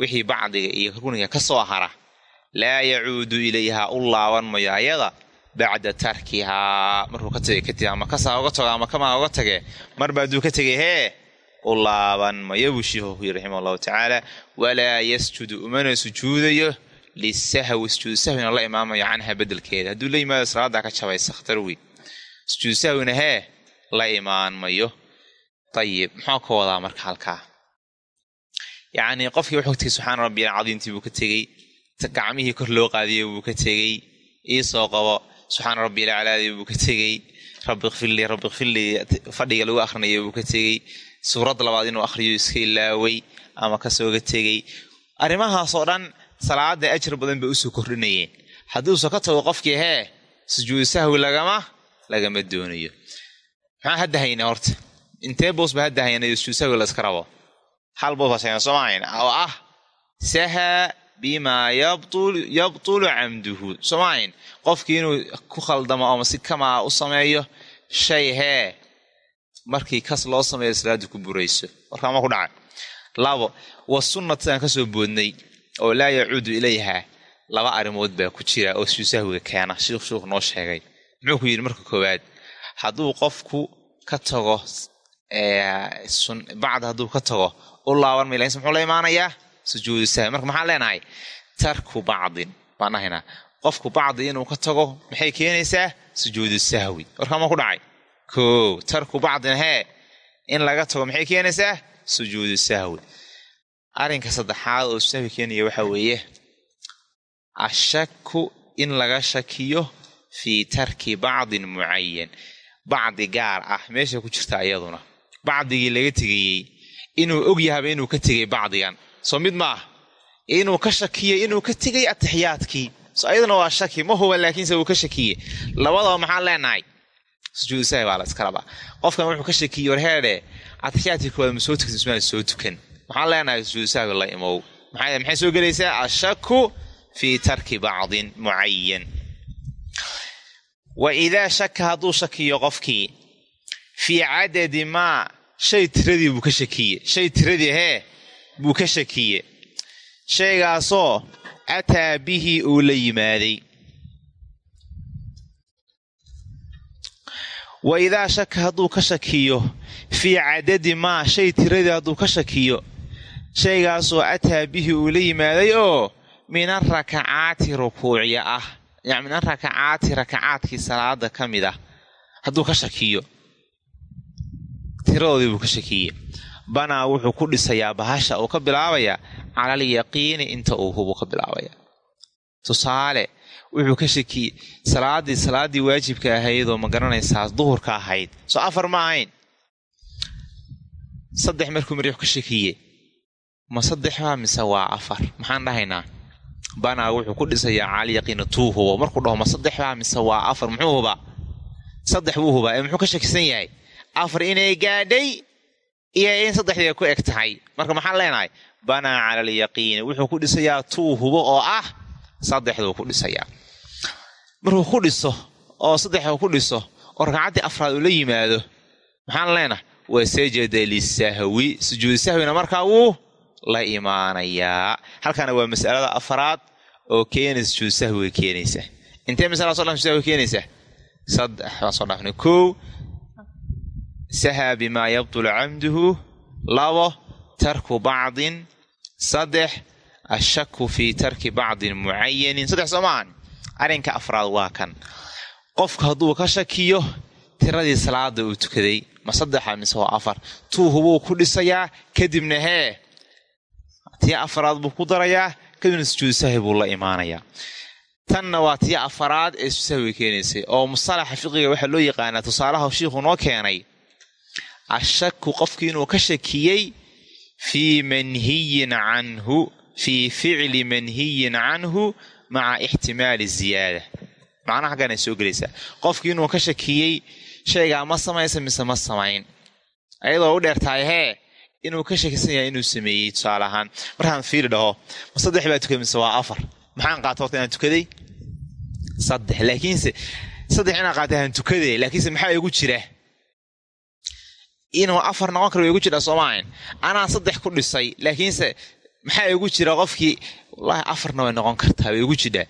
[SPEAKER 1] wixii bacdiga iyo runiga ka soo hara laa yacuudu ilayhaa u laaban mayo ayada bacda tarkihaa markuu ka tegay kadib ama kasaa oga tago ama kamaa oga tage marba hadduu ka tegay hee u laaban mayo buu shiihu ku raxima allahu tacaala. Walaa yasjudu umana sujuudayo lisahwi sujuudu sahwina la imaamayo canha bedelkeeda hadduu la yimaado salaada ka jabaysa khatar wey sujuudu sahwina hee la imaan mayo ayib muxuu ka wadaa marka halkaa yacnii qofkii wuxuu tegey subxaana rabbiya cadiimtii buu ka tegey gacmihii kor loo qaadiyey buu ka tegey iisoo qabo subxaana rabbiya alaclaadii buu ka tegey rabbi kfirlii rabbi kfirlii fadhiga lagu akrinaya buu ka tegey suuradda labaad inuu akhriyo iska ilaaway ama kasooga tegey arrimahaasoo dhan salaada ajar badan bay u soo kordhinayeen. Hadduusa ka tago qofkii hee sujuudu lagama lagama doonayo. Maxaa hadda haynaa horta? Intee boos ba hadda haynayo sujuudu sahwi layska rabo hal boos baa sheegan soomahayn oo ah saha bimaa yabtulu camduhu soomahayn qofkii inuu ku khaldamo ama si kamaa u sameeyo shay hee markii kas loo sameeyo salaadu ku burayso. Warkaama ku dhacay. Labo wa sunnatadaan ka soo boodnay oo laa yacuudu ilayha laba arrimood baa ku jira oo suusahwiga keena. Shiikh shuukh noo sheegay. Muxuu ku yidhi marka koowaad hadduu qofku ka tago bacda hadduu ka tago u laaban may lakinse muxuu la imaanayaa sujuudu marka maxaan leenahay? Tarku bacdin. Baan dhahaynaa qofku bacdi inuu ka tago maxay keenaysaa? Sujuudu sahwi. Warkaama ku dhacay? Koo tarku bacdin hee in laga tago maxay keenaysaa? Sujuudu sahwi. Arrinka saddexaad oo sahwi keenaya waxaa weeye ashaku in laga shakiyo fii tarki bacdin mucayan bacdi gaar ah meesha ku jirta iyaduna. Bacdigii laga tegayey inuu og yahaba inuu ka tegay bacdigan. Soo mid ma ah inuu ka shakiyey inuu ka tegay atixiyaadkii so ayaduna waa shaki ma huban laakiinse uu ka shakiyey. Labadaba maxaan leenahay? Sujuudu sahwi baa la iska rabaa. Qofkan wuxuu ka shakiyey warheedhe atixiyaadkii koowaad ma soo tuktin ismaan soo tukan. Maxaan leenahay sujuudu sahwi la imow? Maxay soo gelaysaa ashaku fii tarki bacdin mucayan wa idaa shaka hadduu shakiyo qofkii fii cadadi maa shay tiradii buu ka shakiye. Shay tiradii hee buu ka shakiye. Shaygaasoo ataa bihi uu la yimaaday. Wa idaa shaka hadduu ka shakiyo fii cadadi maa shay tiradii hadduu ka shakiyo shaygaasoo ataa bihi uu la yimaaday oo min arakacaati rukuucya ah. Min arakacaati rakacaadkii salaada ka mid ah hadduu ka shakiyo tiradoodii buu ka shakiye banaa wuxuu ku dhisayaa bahasha uu ka bilaabayaa calal yaqiini inta uu hubu ka bilaabaya. Tusaale wuxuu ka shakiyey salaadii salaaddii waajibka ahaydoo ma garanaysaa duhurka ahayd. Soo afar ma ahayn. Saddex markuu marix ka shakiye ma saddexbaa mise waa afar? Maxaan dhahaynaa? Banaa wuxuu ku dhisayaa calal yaqiini tuu hubo. Markuu dhaho ma saddexbaa mise waa afar muxuu hubaa? Saddex buu hubaa ee muxuu ka shakisan yahay afar inay gaadhay iyo in saddexdii ay ku eg tahay. Marka maxaan leenahay? Banaa cala alyaqiini wuxuu ku dhisayaa tuu hubo oo ah saddexduu ku dhisayaa. Markuu ku dhiso oo saddexa ku dhiso oo ragcaddii afraad uu la yimaado maxaan leenahay? Waa sajada lisahwi. Sujuudu sahwina markaa wuu la imaanayaa. Halkaana waa masalada afraad oo keenaysa sujuudu sahwiga keenaysa. Intee masalada so dhan sahwiga keenaysa? Saddex baan soo dhaafnay kow sahaa bimaa yabtulu camduhu labo tarku bacdin saddex ashaku fii tarki bacdin mucayanin saddex soo maahan arrinka afraad waa kan qofku hadduu ka shakiyo tiradii salaada uu tukaday ma saddexa mise waa afar tuu hubuu ku dhisayaa kadibna hee tii afraad buu ku darayaa kadibna sujuudu buu la imaanayaa tanna waa tii afaraad ee sahwi keenaysay oo musalaxa fiqiga waxaa loo yaqaanaa tusaalaha shiikhu noo keenay ashaku qofkii inuu ka shakiyey fii manhiyin canhu fii ficli manhiyin canhu maca ixtimaali ziyaada macnaha xagganay soo gelaysaa qofkii inuu ka shakiyey shaygaa ma samaysa mise ma samayn ayadoo u dheertahay hee inuu ka shakisan yahay inuu sameeyey tusaale ahaan markaan fiili dhaho ma saddex baa tukay mise waa afar maxaan qaata horta inaan tukaday saddex laakiinse saddex inaan qaatay aan tukaday laakiinse maxaa igu jira inuu afar noqon kara wa igu jira soomaahan anaa saddex ku dhisay laakiinse maxaa igu jira qofkii? Wallaahi afarna way noqon kartaa way igu jidhaa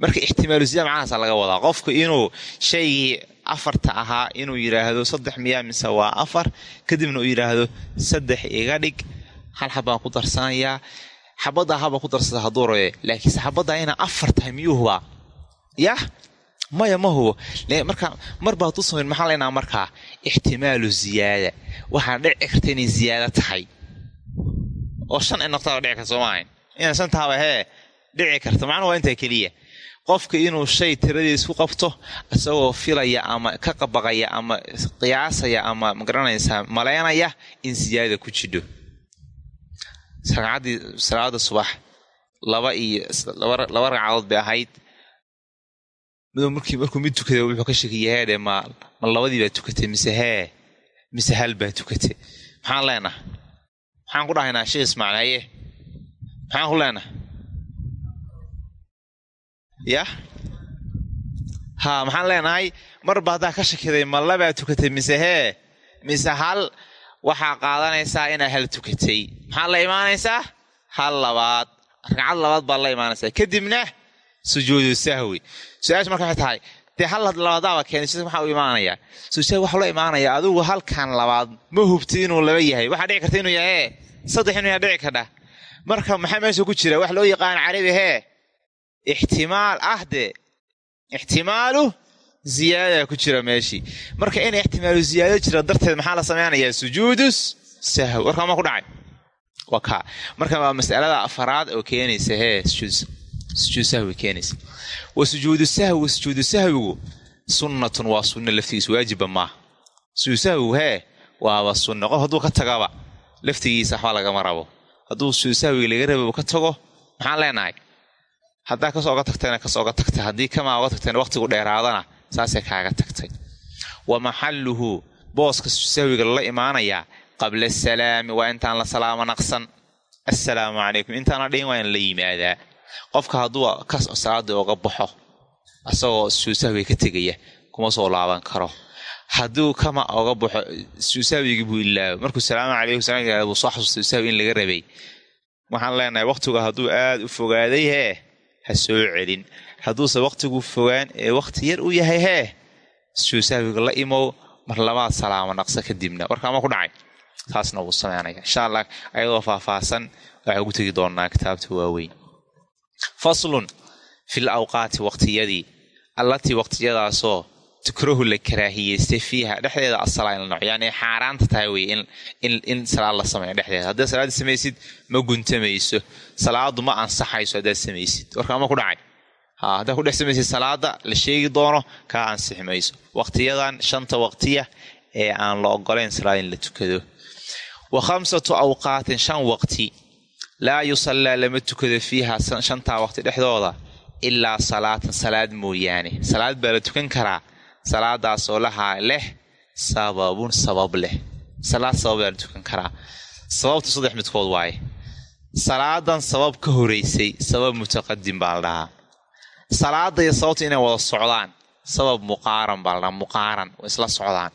[SPEAKER 1] marka ixtimaalusiya macnahaasa laga wadaa. Qofku inuu shaygii afarta ahaa inuu yidhaahdo saddex miyaa mise waa afar kadibna uu yidhaahdo saddex iga dhig. Hal xabaan ku darsanayaa. Xabaddaa haba ku darsada hadduu rabe laakiinse xabaddaa inaa afar tahay miyuu hubaa yah maya ma hubo. Marka marba hadduu samayn maxaa laynaa markaa ixtimaalu ziyaada. Waxaa dhici karta inay ziyaado tahay. Oo shan in noqtaa dhici karta soomaahan inay shan tahaba hee dhici karta. Macnuhu waa intaa keliya? Qofka inuu shay tiradiis ku qabto isagoo filaya ama ka qabaqaya ama qiyaasaya ama ma garanaysaa malaynaya in siyaada ku jidho? Ragcaddii salaada subax laba iyo laba ragcadood bay ahayd markii markuu mid tukada wuxuu ka shakiya heedhe ma ma labadii baa tukatay mise hee mise hal baa tukatay? Maxaan leenaha maxaan ku dhahaynaa sheekh ismaacil haye. Maxaan ku leenaha yah haa maxaan leenahay marba haddaa ka shakiday ma labaa tukatay mise hee mise hal waxaa qaadanaysaa inaa hal tukatay. Maxaad la imaanaysaa? Hal labaad. Ragcad labaad baad la imaanaysaa. Kadibna sujuudu sahwi. Su'aasha marka waxay tahay dee hal labaadaaba keenay si maxaa u imaanayaa sujuud waxaa la imaanayaa adigu halkan labaad ma hubti inuu laba yahay. Waxaa dhici karta inuu yahay saddex inuu yahay dhici kardha marka maxaa meesha ku jira? Wax loo yaqaan carabi hee ixtimaal ah dee ixtimaalu ziyaada ku jira meeshii marka in ixtimaalu ziyaado jira darteed maxaa la samaynayaa sujuudus sahwi. Warkaa ma ku dhacay? Waa marka waa masalada afaraad oo keenaysa hee sujuud sahwi keenaysa. Wa sujuudu sahwi sujuudu sahwigu sunnatun waa sunna laftigiisa waajiba maaha sujuud sahwigu hee waaba sunna qof hadduu ka tagaba laftigiisa waxba lagama rabo. Hadduu sujuud sahwiga laga raba ka tago maxaan leenahay? Haddaa ka soo oga tagtayna ka soo oga tagtay. Haddii kamaa oga tagtayna waqtigu dheeraadana saasay kaaga tagtay. Wa maxalluhu booska sahwiga lala imaanayaa qabla asalaami waa intaan la salaamo naqsan. Assalaamu calaykum intaana dhihin waa in la yimaadaa qofka hadduu ka salaada oga baxo isagoo suusahwiga ka tegaya kuma soo laaban karo. Hadduu kama oga baxo suusahwigii buu ilaabo markuu salaamu salam buu soo xasuustay sahwi in laga rabay. Waxaan leenahay waqtigu hadduu aad u fogaaday hee ha soo celin. Hadduuse waqtigu fogaan ee waqti yar u yahay hee suusahwiga la imow mar labaad salaamo naqsa kadibna. Warkaama ku dhacay taasna wuu sameynaya. Insha allah ayadoo faahfaahsan waxaa ugu tegi doonaa kitaabta waaweyn faslun fil awqaati waqtiyadii allatii waqtiyadaasoo tukrahu la karaahiyeystay fiiha dhexdeeda asalaa in la noco yani xaaraanta tahay wey in salaad la sameeyo dhexdeeda. Haddaad salaada samaysid ma guntamayso. Salaadu ma ansaxayso haddaad samaysid. Warkaama ku dhacay. Ha haddaad ku dhex samaysid salaada la sheegi doono kaa ansixi mayso waqtiyadan shanta waqtiya ee aan la ogolayn salaad in la tukado. Wa khamsatu awqaatin shan waqti laa yusallaa lama tukado fiiha shantaa waqti dhexdooda ilaa salaatan salaad mooyaane. Salaad baa la tukan karaa. Salaadaasoo lahaa leh sababun sabab leh. Salaad sabab baa la tukan karaa. Sababtu saddex midkood waaye. Salaadan sabab ka horeysay sabab mutaqadim baa la dhahaa. Salaada iyo sababtu inay wada socdaan sabab muqaaran baa la dhahaa muqaaran isla socdaan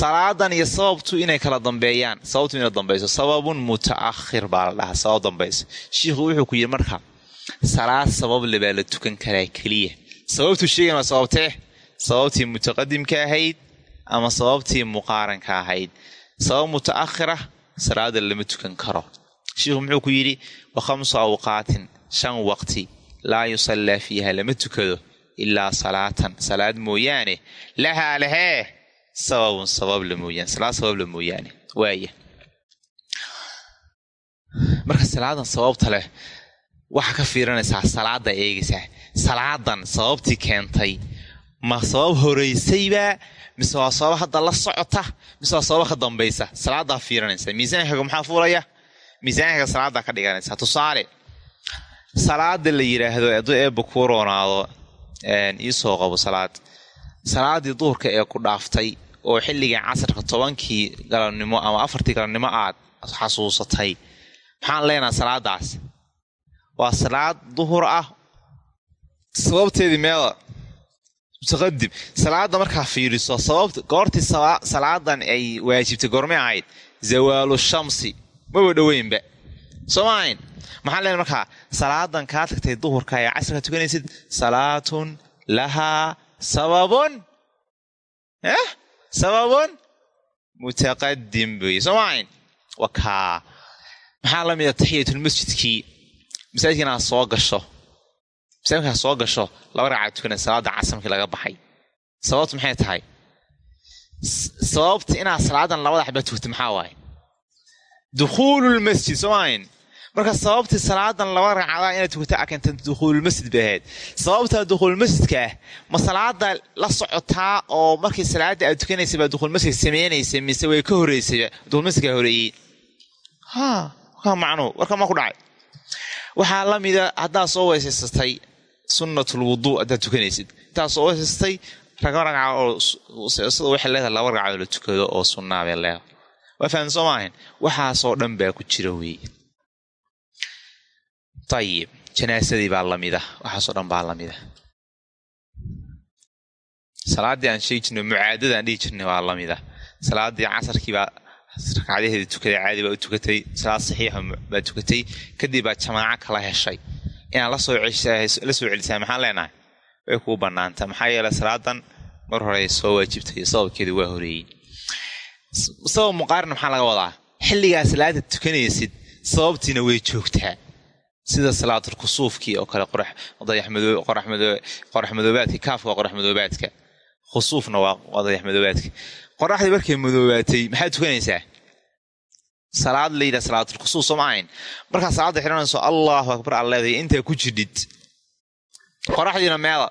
[SPEAKER 1] salaadan iyo sababtu inay kala dambeeyaan. Sababtu inay dambayso sababun mutaakhir baa la dhahaa sabab dambayso shiikhu wuxuu ku yidhi marka salaad sabable baa la tukan karaa keliya. Sababtuu sheegan waa sababtee? Sababtii mutaqadimka ahayd ama sababtii muqaaranka ahayd? Sabab mutaakhira salaada lama tukan karo. Shiikhu muxuu ku yidhi wa khamsu awqaatin shan waqti laa yusallaa fiiha lama tukado ilaa salaatan. Salaad mooyaane lahaa lahee sababun sababla mooyaane salaad sababla mooyaane waaya marka salaadan sababta leh waxaa ka fiirinaysaa salaada eegaysaa salaadan sababtii keentay ma sabab horaysayba mise waa sabab hadda la socota mise waa sabab ka dambaysa salaadaa fiirinaysa miisaankaga maxaa fuulaya miisaankaga salaadaa ka dhiganaysa. Tusaale salaada la yidhaahdo hadduu eebba kuu roonaado iisoo qabo salaad salaadii duhurka ee ku dhaaftay oo xilligii casarka tobankii galabnimo ama afartii galabnimo aad xasuusatay. Maxaan leenaha salaadaas? Waa salaad duhur ah. Sababteedii meela mutaqadim salaada markaa fiiriso sababta goortii salaadan ay waajibtay goormay ahayd zawaalu shamsi. Maba dhoweynba soo maahayn maxaan leenahay markaa salaadan kaa tagtay duhurka ee casrka tukanaysid salaatun lahaa sababun? Eh? Sababun? Mutaqadim buy soo maahayn waa kaa maxaa la mida taxiyatulmasjidkii masaajidka inaad soo gasho masaajidkaa soo gasho laba ragcaad tukana salaada casamkii laga baxay. Sababtu maxay tahay? Sababta inaad salaadan labada xabaa tugta maxaa waaye dukhuululmasjid soo maahayn marka sababtii salaadan laba ragcadaa inaad tukata akeenta dukhuululmasjid bay ahayd. Sababtaa dukhuulmasjidka ah ma salaada la socotaa oo markii salaada aad tukanaysa baa dukhuulmasjid sameynaysa mise way ka horeysay dukhuulmasjidkaa horeeyey waa macnuu warka maa ku dhacay. Waxaa la mida haddaad soo weysaysatay sunnatul wuduu haddaad tukanaysid. Intaad soo weysaystay raga ragca oo sida waxay leedahay laba ragcadood la tukado oo sunnaa bay leedahay. Waa fahan soo waxaasoo dhan baa ku jira weeye ayib janaasadii baa lamida waxaasoo dhan baa lamida salaaddii aan sheegi jirnay mucaadada aan dhihi jirnay waa lamida salaadii casarkii baa ragcadaheeda tukaday caadi baa u tukatay salaad saxiixa baa tukatay kadib baa jamaaco kala heshay inaad la soo celisaa maxaan leenahay way kuu bannaanta maxaa yeeley salaadan mar hore soo waajibtay sababkeedu waa horeeyey sabab muqaarin maxaa laga wadaa xilligaa salaada tukanaysid sababtiina way joogtaa sida salaatul kusuufkii oo kale qorax madoobaadka kaafka waa qorax madoobaadka khusuufna waa dayax madoobaadka qoraxdii markay madoobaatay maxaad tukanaysaa? Salaad layidha salaatul kusuuf soo ma ahayn. Markaa salaadda xidhanayso allahu akbar leedahay intaa ku jidhid? Qoraxdiina meela.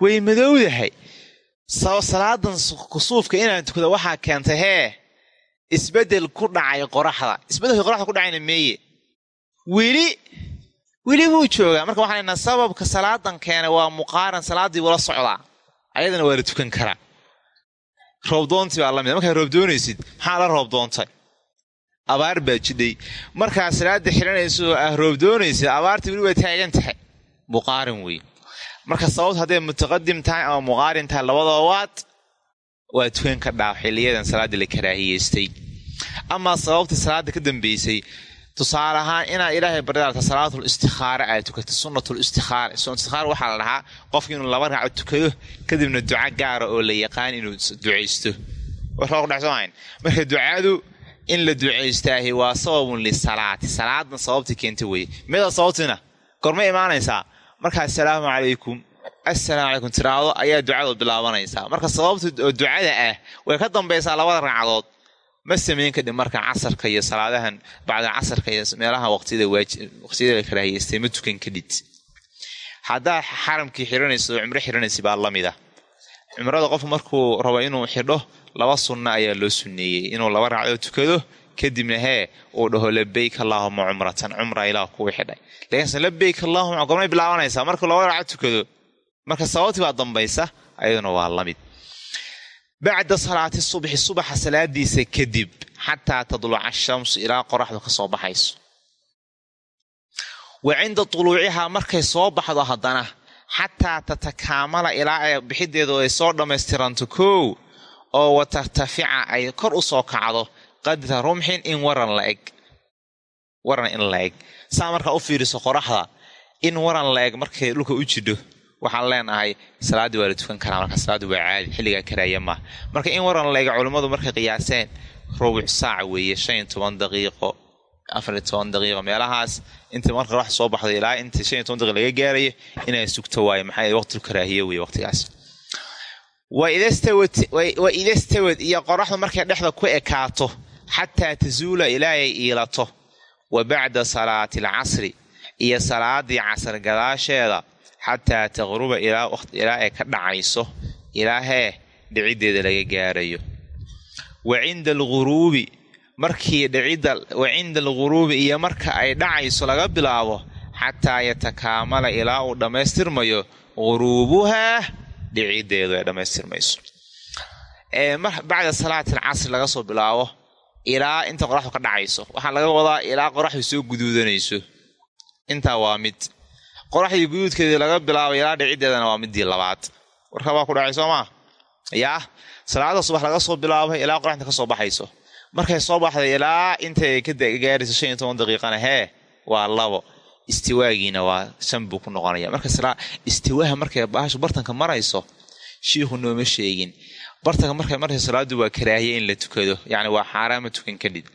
[SPEAKER 1] Way madowdahay. Salaadan kusuufka inaan tukada waxaa keentay hee isbeddel ku dhacay qoraxda isbeddelka qoraxda ku dhacayna meeye weli weli buu joogaa. Marka waxaan leynaa sababka salaadan keena waa muqaaran salaaddii wula socdaa. Ayadana waa la tukan karaa. Roobdoontii baa lamida markaad roobdoonaysid maxaa la roobdoontay abaar baa jidhay markaa salaada xidhanaysa ah roobdoonaysid abaartii weli waa taagan tahay. Muqaarin wey marka sababta hadday mutaqadim tahay ama muqaarin tahay labadoobaad waa tukan ka dhaaf xiliyadan salaada la karaahiyeystay. Amaa sababtii salaada ka dambeysay tusaale ahaan inaad ilaahay baryaalta salaatul istikhaare aad tukatay sunnatul istikhaare sunnatistikhaare waxaa la dhahaa qofki inuu laba raaco tukado kadibna duca gaara oo la yaqaan inuu ducaysto. Warkudhexsoomahayn marka ducadu in la ducaystaahi waa sababun lisalaati. Salaadan sababtii keenta weye mida sababtiina gorma imaanaysaa. Markaa assalaamu calaykum assalaamu calaykum tiraahdo ayaa ducadu bilaabanaysaa. Marka sababta oo ducada ah way ka dambaysaa labada ragcadood ma samayn kadhib marka casarka iyo salaadahan bacda casarka iyo meelaha waqtiyada la karaahiyeystay ma tukan kadhid haddaa xaramkii xiranaysa oo cumro xiranaysa baa la mida. Cumrada qof markuu rabo inuu xidho laba sunna ayaa loo sunneeyey. Inuu laba ragcadood tukado kadibna hee uu dhaho labayk allaahuma cumratan. Cumra ilaah kuwa xidhay. Laakiinse labayk allahuma gormay bilaabanaysaa markuu laba ragcad tukado marka sababtii baa dambaysa ayaduna waa la mid bacda salaati subxi subaxa salaadiisa kadib xataa tadluca ashamsu ilaa qoraxdu ka soo baxayso wa cinda tuluucihaa markay soo baxdo haddana xataa tatakaamala ilaa ay bixideedu ay soo dhammaystiranto kow oo wa tartafica ay kor u soo kacdo qadra rumxin in waran la eg waran in la eg saa markaa u fiiriso qoraxda in waran la eg markay dhulka u jidho waxaan leenahay salaaddii waa la tukan karaa marka salaaddi waa caadi xilligaa karaaya maaha marka in waran la eg culummadu markay qiyaaseen rubuc saac weeye shan toban daqiiqo afariyo toban daqiiqo meelahaas inta marka qoraxda soo baxdo ilaa inta shan iyo toban daqiiq laga gaarayo inay sugto waayo maxaa waqtigu karaahiye weeye waqtigaas. Wa ida stawad iyo qoraxdu markay dhexda ku ekaato xataa tazuula ilaa ay iilato wa bacda salaati alcasri iyo salaadii casar gadaasheeda xataa taqruba ilaa ay ka dhacayso ilaa hee dhiciddeeda laga gaarayo wa cinda alguruubi markii dhicidda wa cinda alguruubi iyo marka ay dhacayso laga bilaabo xataa yatakaamala ilaa uu dhammaystirmayo guruubuhaa dhiciddeedu ay dhammaystirmayso bacda salaati alcasri laga soo bilaabo ilaa inta qoraxdu ka dhacayso waxaa laga wadaa ilaa qoraxdu soo guduudanayso intaa waa mid qoraxdii guduudkeedii laga bilaabay ilaa dhiciddeedana waa midii labaad. Warka waa ku dhacay soo maa yaa salaada subax laga soo bilaabay ilaa qoraxda ka soo baxayso. Markay soo baxday ilaa intay ka gaarayso shan iyo toban daqiiqana hee waa labo. Istiwaagiina waa shan buu ku noqonaya. Marka istiwaaha markay bahashu bartanka marayso shiikhu nooma sheegin. Bartanka markay marayso salaadu waa karaahiye in la tukado. Yacni waa xaaraama tukan kadhid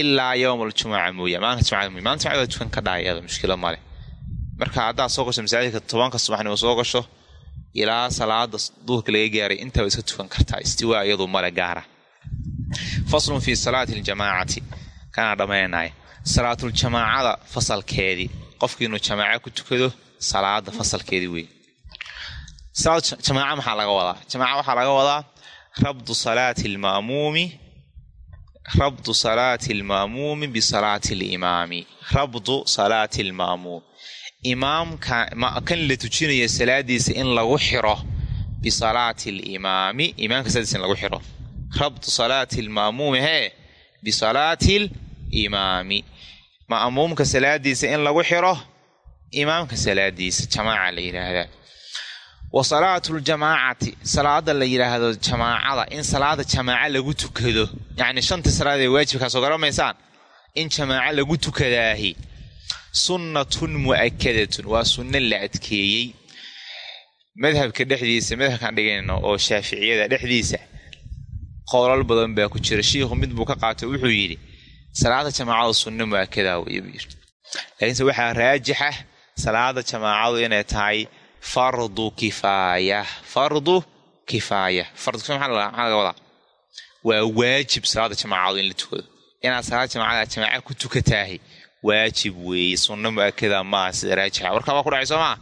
[SPEAKER 1] ilaa yowm aljumuca mooya maalinka jumcada mooya maalinta jumcada tukan ka dhacay iyada mushkila male marka haddaad soo gasho masaajidka tobanka subaxnimo soo gasho ilaa salaada duhurka laga gaaray intaaba iska tukan kartaa istiwaa iyadu male gaara. Faslun fii salaati aljamaacati kanaa dhammaynaya salaatuljamaacada fasalkeedii qofkii inuu jamaaco ku tukado salaada fasalkeedii wey jamaaca maxaa laga wadaa? Jamaaca waxaa laga wadaa rabdu salaati lmaamuumi rabdu salaati alma'muumi bisalaati alimaami rabdu salaati alma'muum imaamka kan la tujinaya salaadiisa in lagu xiro bisalaati alimaami imaamka salaadiisa in lagu xiro. Rabdu salaati alma'muumi hee bisalaati alimaami. Ma'muumka salaadiisa in lagu xiro imaamka salaadiisa jamaaca la yidhaahdaa wa salaatu ljamaacati salaada la yidhaahdo jamaacada in salaada jamaaca lagu tukado. Yacni shantii salaad ee garamaysaan in jamaaco lagu tukadaahi sunnatun mu'akadatun waa sunno la adkeeyey. Madhabka dhexdiisa madhabkaan dhigayno oo shaaficiyada dhexdiisa qowlal badan baa ku jira. Shiikhu mid buu ka qaatay wuxuu yidhi salaada jamaacadu sunno mu'akadaa wey buu laakiinse waxaa raajixa salaada jamaacadu inay tahay fardu kifaaya fardu kifaaya. Fardu kifaaya maxaa laga wadaa? Waa waajib salaada jamaacadu in la tukado. Inaad salaada jamaacada jamaaca ku tukataahi waajib weeye sunno mu'akada maaha sida raajixa. Warkaa waa ku dhacay soo maa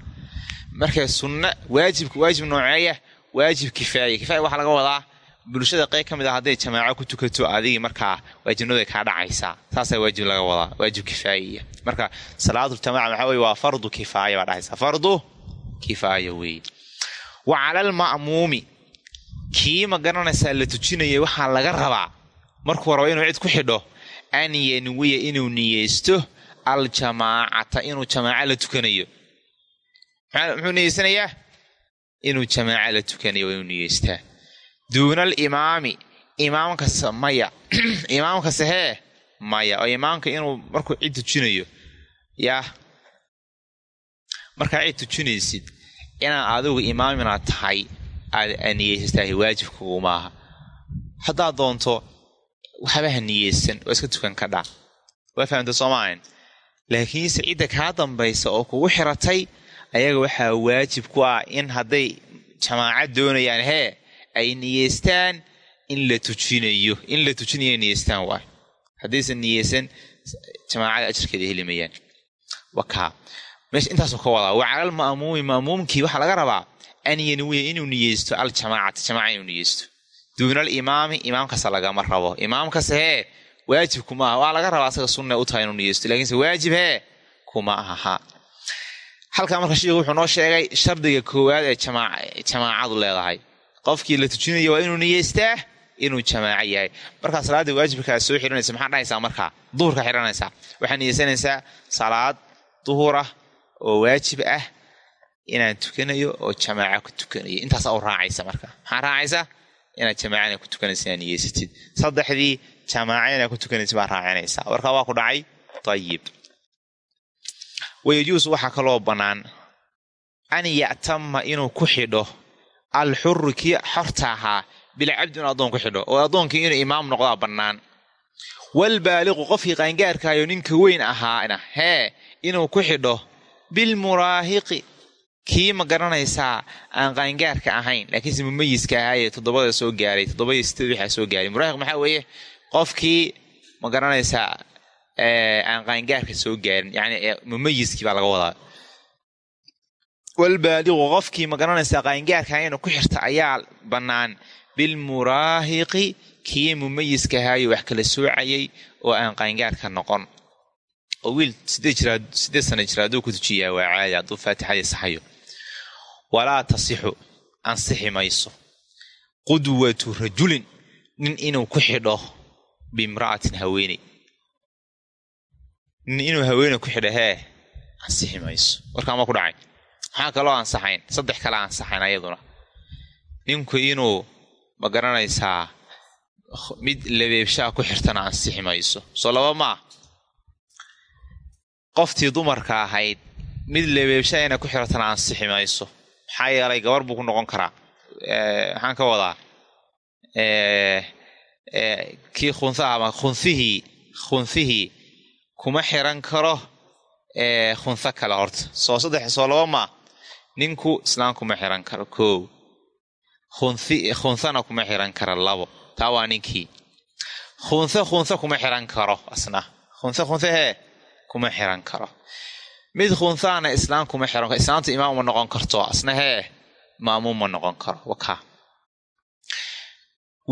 [SPEAKER 1] marka sunna waajibka waajib nooceeya waajib kifaaya kifaaya waxaa laga wadaa bulshada qeyb ka mid ah hadday jamaaco ku tukato adigii markaa waajibnimada kaa dhacaysaa. Taasaa waajib laga wadaa waajib kifaayaiya marka salaatuljamaca maxaa weye waa fardu kifaaya baa dhacaysa. Fardu kifaaya weeye. Wa calalma'muumi kii ma garanaysaa la tujinaya waxaa laga rabaa. Markuu rabo inuu cid ku xidho an yanwiya inuu niyeysto aljamaacata inuu jamaaco la tukanayo. Muxuu niyeysanayaa inuu jamaaco la tukanayo inuu niyeystaa duuna alimaami imaamkase maya. Imaamkase hee maya. Oo imaamka inuu markuu cid tujinayo. Yaa. Markaa cid tujinaysid inaad adigu imaam inaad tahay aad niyeysataahi waajibkugu maaha. Haddaad doonto waxba ha niyeysan waa iska tukan ka dhac waa fahamta soomaahan laakiinse cidda kaa dambaysa oo kugu xiratay ayaga waxaa waajib ku ah in hadday jamaaca doonayaan hee ay niyeystaan in la tujinayo in la tujinayo niyeystaan waay haddaysan niyeysan jamaacada ajarkeeda helimayaan wakaa meesha intaasuu ka wadaa wa calal ma'muumi ma'muumkii waxaa laga rabaa an yanwiya inuu niyeysto aljamaacata jamaaca inuu niyeysto duuna alimaami imaamkase lagama rabo. Imaamkase hee waajib kuma aha. Waa laga rabaa asaga sunna u tahay inuu niyeysto lakiinse waajib hee kuma aha. Halkaa marka sheikhu wuxuu noo sheegay shardiga koowaad ee jamaacadu leedahay. Qofkii la tujinaya waa inuu niyeystaa inuu jamaaco yahay. Markaa salaada waajibkaa soo xiranaysa maxaa dhahaysaa markaa duhurka xiranaysaa waxaa niyeysanaysaa salaad duhura oo waajib ah inaan tukanayo oo jamaaca ku tukanayo intaasaa u raacaysa marka. Maxaa raacaysa inaad jamaacana ku tukanaysa inaad niyeysatid saddexdii jamaaca inaad ku tukanaysa baa raacinaysaa. Warkaa waa ku dhacay? Ayib wayajuusu waxaa kaloo bannaan. An ya'tama inuu ku xidho alxuru kii xorta ahaa. Bilcabdi inuu addoon ku xidho. Oo addoonkii inuu imaam noqdaa bannaan. Walbaaliqu qofkii qaangaarkaayo ninka weyn ahaana hee inuu ku xidho bilmuraahiqi kii ma garanaysaa aan qaangaarka ahayn laakiinse mumayiska ahaayee toddobada soo gaaray waxaa soo gaaray. Muraahiq maxaa weeye? Qofkii ma garanaysaa aan qaangaarka soo gaarin yani mumayiskii baa laga wadaa. Walbaaliqu qofkii ma garanaysaa qaangaarka inuu ku xirta ayaa bannaan. Bilmuraahiqi kii mumayiska ahaayo wax kala soocayay oo aan qaangaarka noqon. Oo wiil sideed sana jira hadduu ku tujiyaa waa caadi hadduu faatixadii saxayo walaa tasixu ansixi mayso. Qudwatu rajulin nin inuu ku xidho biimra'atin haweeney nin inuu haweeney ku xidho hee ansixi mayso. Warkaama ku dhacay. Maxaa kaloo ansaxayn? Saddex kale ansaxayn ayaduna. Ninku inuu ma garanaysaa mid labeebshaa ku xirtana ansixi mayso. Soo laba maa qoftii dumarka ahayd mid labeebshaa inay ku xirtana ansixi mayso maxaa yeelay gabar buu ku noqon karaa. Maxaan ka wadaa. Kii khunhaha ama khunhihii khunhihii kuma xiran karo khunho kale horta. Soo saddex soo laba maa ninku islaan kuma xiran karo koow. Khunhana kuma xiran karo labo. Taa waa ninkii. Khunho khunho kuma xiran karo asna. Khunho khunho hee kuma xiran karo mid khunhaana islaan kuma xiran karo islaantu imaam ma noqon karto. Asna hee maamuum ma noqon karo. Wakaa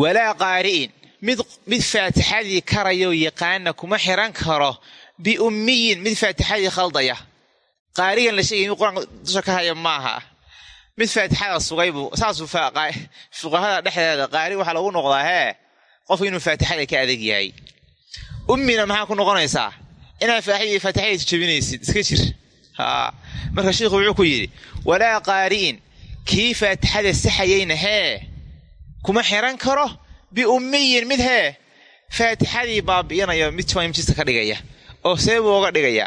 [SPEAKER 1] walaa qaari'in mid mid faatixadii karayoo yaqaana kuma xiran karo. Biummiyin mid faatixadii khaldaya. Qaarigan la sheegay mid qur'aanka dusha ka haya maaha. Mid faatixada sugaybu saasuu fuqahada dhexdeeda qaari waxaa lagu noqdaa hee qofku inuu faatixada ka adag yahay. Ummina maxaa ku noqonaysaa inaad faatixadii jabinaysid iska jir marka sheikhu wuxuu ku yidhi walaa qaari'in kii faatixada saxayayna hee kuma xiran karo biummiyin mid hee faatixadii baabi'inayo mid jimjista ka dhigaya oo seebuu oga dhigaya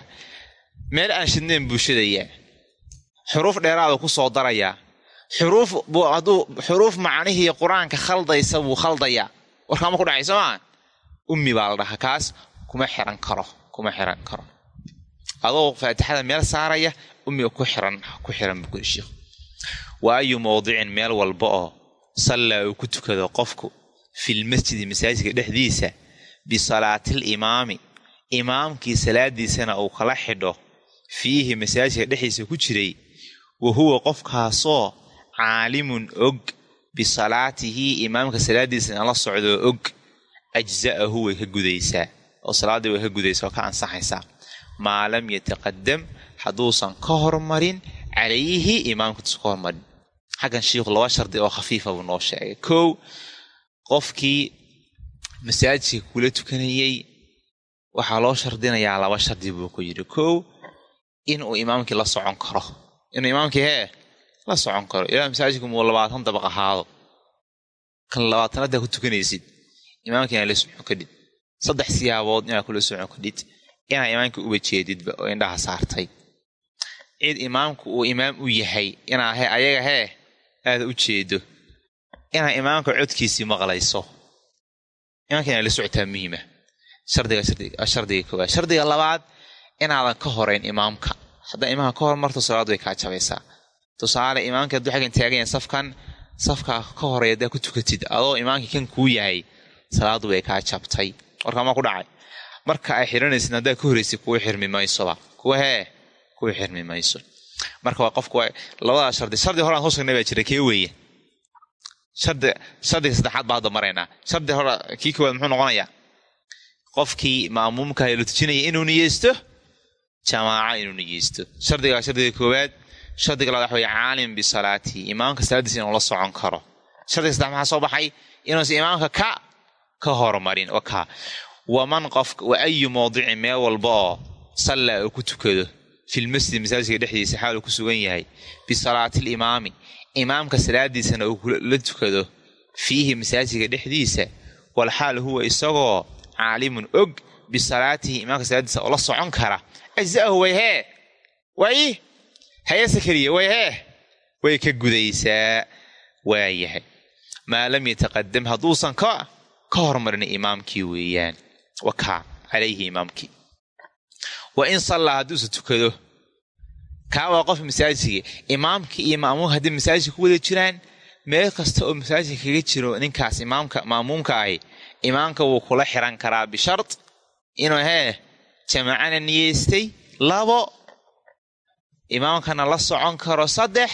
[SPEAKER 1] meel aan shidnayn buu shidayaa xuruuf dheeraada ku soo darayaa xuruuf buu hadduu xuruuf macnihii qur'aanka khaldaysa buu khaldayaa warkaama ku dhacay maa ummi baa la dhahaa kaas kuma xiran karo kuma xiran karo. Adoo faatixada meel saaraya ummiga ku xiran ku xiran buu kuri sheikhu wa ayu mowdicin meel walba oo sallaa uu ku tukado qofku filmasjidi masaajidka dhexdiisa bisalaatil imaami. Imaamkii salaadiisana uu kala xidho fiihi masaajidka dhexdiisa ku jiray wa huwa qofkaasoo caalimun og bisalaatihi imaamka salaadiisana la socdoo og ajza'ahu way ka gudaysaa oo salaaddii way ka gudaysaa oo ka ansaxaysaa. Maa lam yataqadam hadduusan ka hormarin calayhi imaamka duusan ka hormarin. Xaggan shiikhu laba shardi oo khafiifa buu noo sheegay. Kow qofkii masaajidka kula tukanayey waxaa loo shardinayaa laba shardi buu ku yidhi. Kow inuu imaamkii la socon karo. Inuu imaamkii hee la socon karo. Ilaa masaajidku muu labaatan dabaq ahaado. Kan labaatanaddaa ku tukanaysid imaamkii la socon kadhid saddex siyaabood inaa kula socon kadhid inaa imaamkii uba jeedidba oo indhaha saartay. Cid imaamku uu imaam u yahay inaa he ayaga hee aada u jeedo. Inaa imaamka codkiisii maqlayso. Imaamka inaa la socotaa muhiima. Shardiga koowaad. Shardiga labaad inaadan ka horeyn imaamka. Haddaa imaamka ka hormarto salaadu way kaa jabaysaa tusaale imaamka hadduu xaggan taagayan safkan safkaa ka horreeya haddaa ku tukatid adoo imaamkii kan kuu yahay salaadu way kaa jabtay warkaamaa ku dhacay. Marka ay xiranaysid haddaa ka horraysid kuwa xirmi maysoba kuwa kuwa xirmi mayso. Marka waa qofku labadaa shardi. Shardi hore aan soo baa jira kee weeye? Shardi shardiga saddexaad baa hadda maraynaa shardi hore kii koowaad muxuu noqonayaa? Qofkii maamuumka la tujinaya inuu niyeysto jamaaca inuu niyeysto. Shardigaa shardiga koowaad. Shardiga labaad waxa caalim bisalaatihi imaamka salaadiisa inuu la socon karo. Shardiga saddex maxaa soo baxay? Inuusan imaamka ka ka hormarin oo ka. Waman qof wa ayu mowdicin meel walba oo sallaa uu ku tukado filmasjid masaajidka dhexdiisa xaal uu ku sugan yahay bisalaatil imaami. Imaamka salaadiisana uu la tukado fiihi masaajidka dhexdiisa walxaal huwa isagoo caalimun og bisalaatihi imaamka salaadiisa oo la socon kara. Ajza'ahu way hee? Way? Haye sakariya way hee? Way ka gudaysaa. Waayahay maa lam yataqadam hadduusan ka ka hormarin imaamkii weeyaan. Wakaa calayhi imaamkii. Wa in sallaa hadduusan tukado kaa waa qof masaajidka imaamkii iyo maamuum haddii masaajidka ku wada jiraan meel kasta oo masaajidka kaga jiro ninkaas imaamka maamuumka ahi imaamka wuu kula xiran karaa bishard inuu hee jamaacana niyeystay labo. Imaamkana la socon karo saddex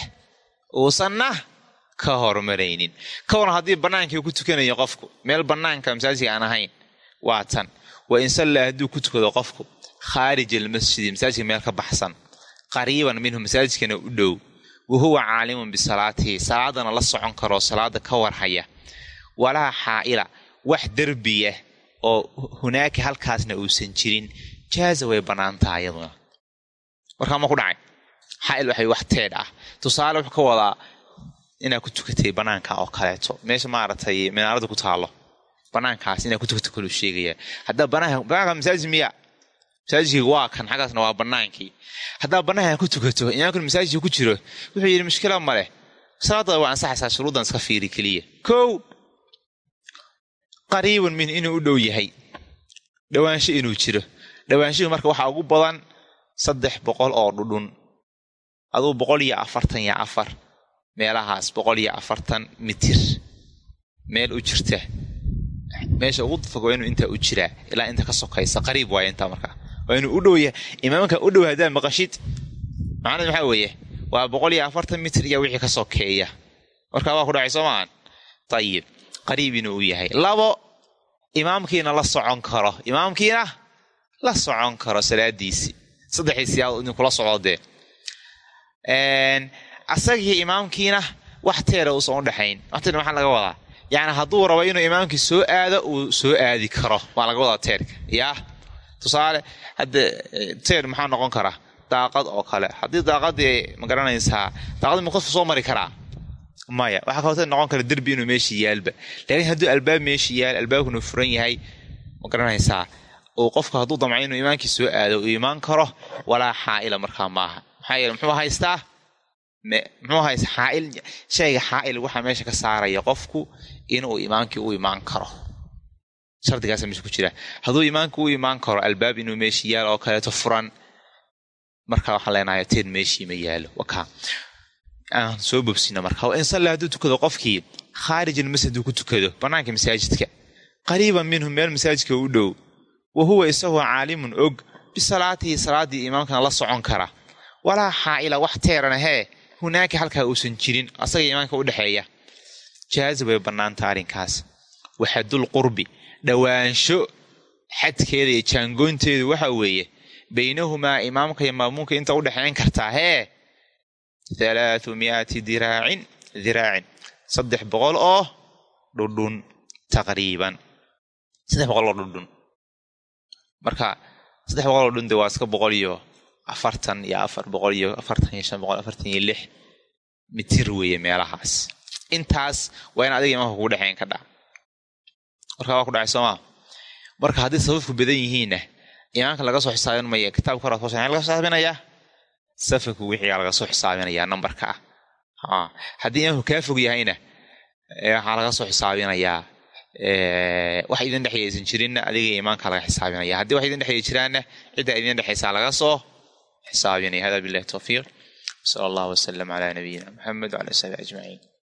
[SPEAKER 1] uusanna ka hormaraynin ka waran haddii bannaankii ku tukanayo qofku meel bannaanka masaajidka aan ahayn waa tan. Wa in sallaa hadduu ku tukado qofku khaarij almasjidi masaajidka meel ka baxsan qariiban minhu masaajidkana u dhow. Wa caalimun bisalaatihi salaadana la socon karoo salaada ka warhaya. Walaa xaa'ila wax derbiya oo hunaaka halkaasna uusan jirin. Jaaza way bannaan taha iyaduna warkaa ma ku dhacay? Xaa'il waxay wax teedh ah. Tusaale wuxuu ka wadaa inaad ku tukatay bannaanka oo kaleeto. Meesha maaragtay minaarada ku taalo bannaankaas inaad ku tukato kaluu sheegaya. Haddaa banaanka masaajid miya. Masaajidkii waa kan xaggaasna waa bannaankii haddaa bannaanka ku tukato imaamkuna masaajidka ku jiro wuxuu yidhi mushkila ma leh. Salaada waa ansaxaysaa shuruuddan iska fiiri keliya. Kow qariibun min inuu u dhow yahay. Dhowaansho inuu jiro. Dhowaanshihu marka waxaa ugu badan saddex boqol oo dhudhun. Aduu boqol iyo afartan iyo afar meelahaas boqol iyo afartan mitir. Meel u jirta. Meesha ugu fog waa inuu intaa u jiraa ilaa inta ka sokaysa qariib waay intaa markaa. Waa inuu u dhow yahay. Imaamka u dhow haddaa maqashid macnadu maxaa weeye? Waa boqol iyo afartan mitir iyo wixii ka sokeeya markaa waa ku dhacay soo maahan ayib qariib inuu u yahay. Labo imaamkiina la socon karo. Imaamkiina la socon karo salaadiisii saddexdiisi idinkula socdo dee asagii imaamkiina wax teera uusan udhexayn waxteer maxaa laga wadaa yacni hadduu rabo inuu imaamkii soo aado uu soo aadi karo. Waa laga wadaa teerka yaa? Tusaale hadde teer maxaa noqon karaa? Daaqad oo kale. Haddii daaqadii ma garanaysaa daaqad ma qofku soo mari karaa? Maya. Waxaa kaloo teer noqon kara derbi inuu meeshii yaalba. Laakiin hadduu albaab meeshii yaal albaabkuna furan yahay ma garanaysaa uu qofku hadduu damco inuu imaankii soo aado uu imaan karo walaa xaa'ila markaa maaha. Maxaa yeele muxuu haystaa muxuu haysta xaail? Shayga xaa'il waxaa meesha ka saaraya qofku inuu imaamkii u imaan karo. Shardigaasa meesha ku jira. Hadduu imaamkii u imaan karo albaab inuu meeshii yaalo oo kaleeto furan marka waxaan leenahay teen meeshii ma yaalo wakaa aan soo bobsina marka. In salla hadduu tukado qofkii khaarijan masjid uu ku tukado bannaanka masaajidka. Qariiban minhu meel masaajidka u dhow. Wa huwa isagoo caalimun og bisalaatihi salaaddii imaamkana la socon kara. Walaa xaa'ila wax teerana hee hunaaka halkaa uusan jirin asaga imaamka udhexeeya jaazi way bannaanta arrinkaas waxadul qurbi dhowaansho xadkeeda iyo jaangoynteedu waxa weeye baynahumaa imaamka iyo maamuumka inta udhexayn kartaa hee halaathu mi'ati diraacin diraacin saddex boqol oo dhudhun taqriiban saddex boqol oo dhudhun marka saddex boqol oo dhudhun de waa iska boqol iyo afartan iyo afar boqol iyo afartan iyo shan boqol afartan iyo lix mitir weeye meelahaas intaas waa in adiga imaamka kugu dhexeyn ka dha markaa waa ku dhacay soomaa marka haddii safafku badan yihiinna imaamka laga soo xisaabin maya kitaabka hore laga soo xisaabinayaa safarku wixiiaa laga soo xisaabinayaa nambarka ah haddii imaamku kaa fog yahayna waxaa laga soo xisaabinayaa wax idin dhexyaysan jirinna adiga imaamka laga xisaabinaya haddii wax idin dhexeya jiraanna cidda idin dhexaysaa laga soo xisaabinaya hada billahi tawfiiq sala allahu wasalam calaa nabiyina muxamed wcala sabi ajmaciin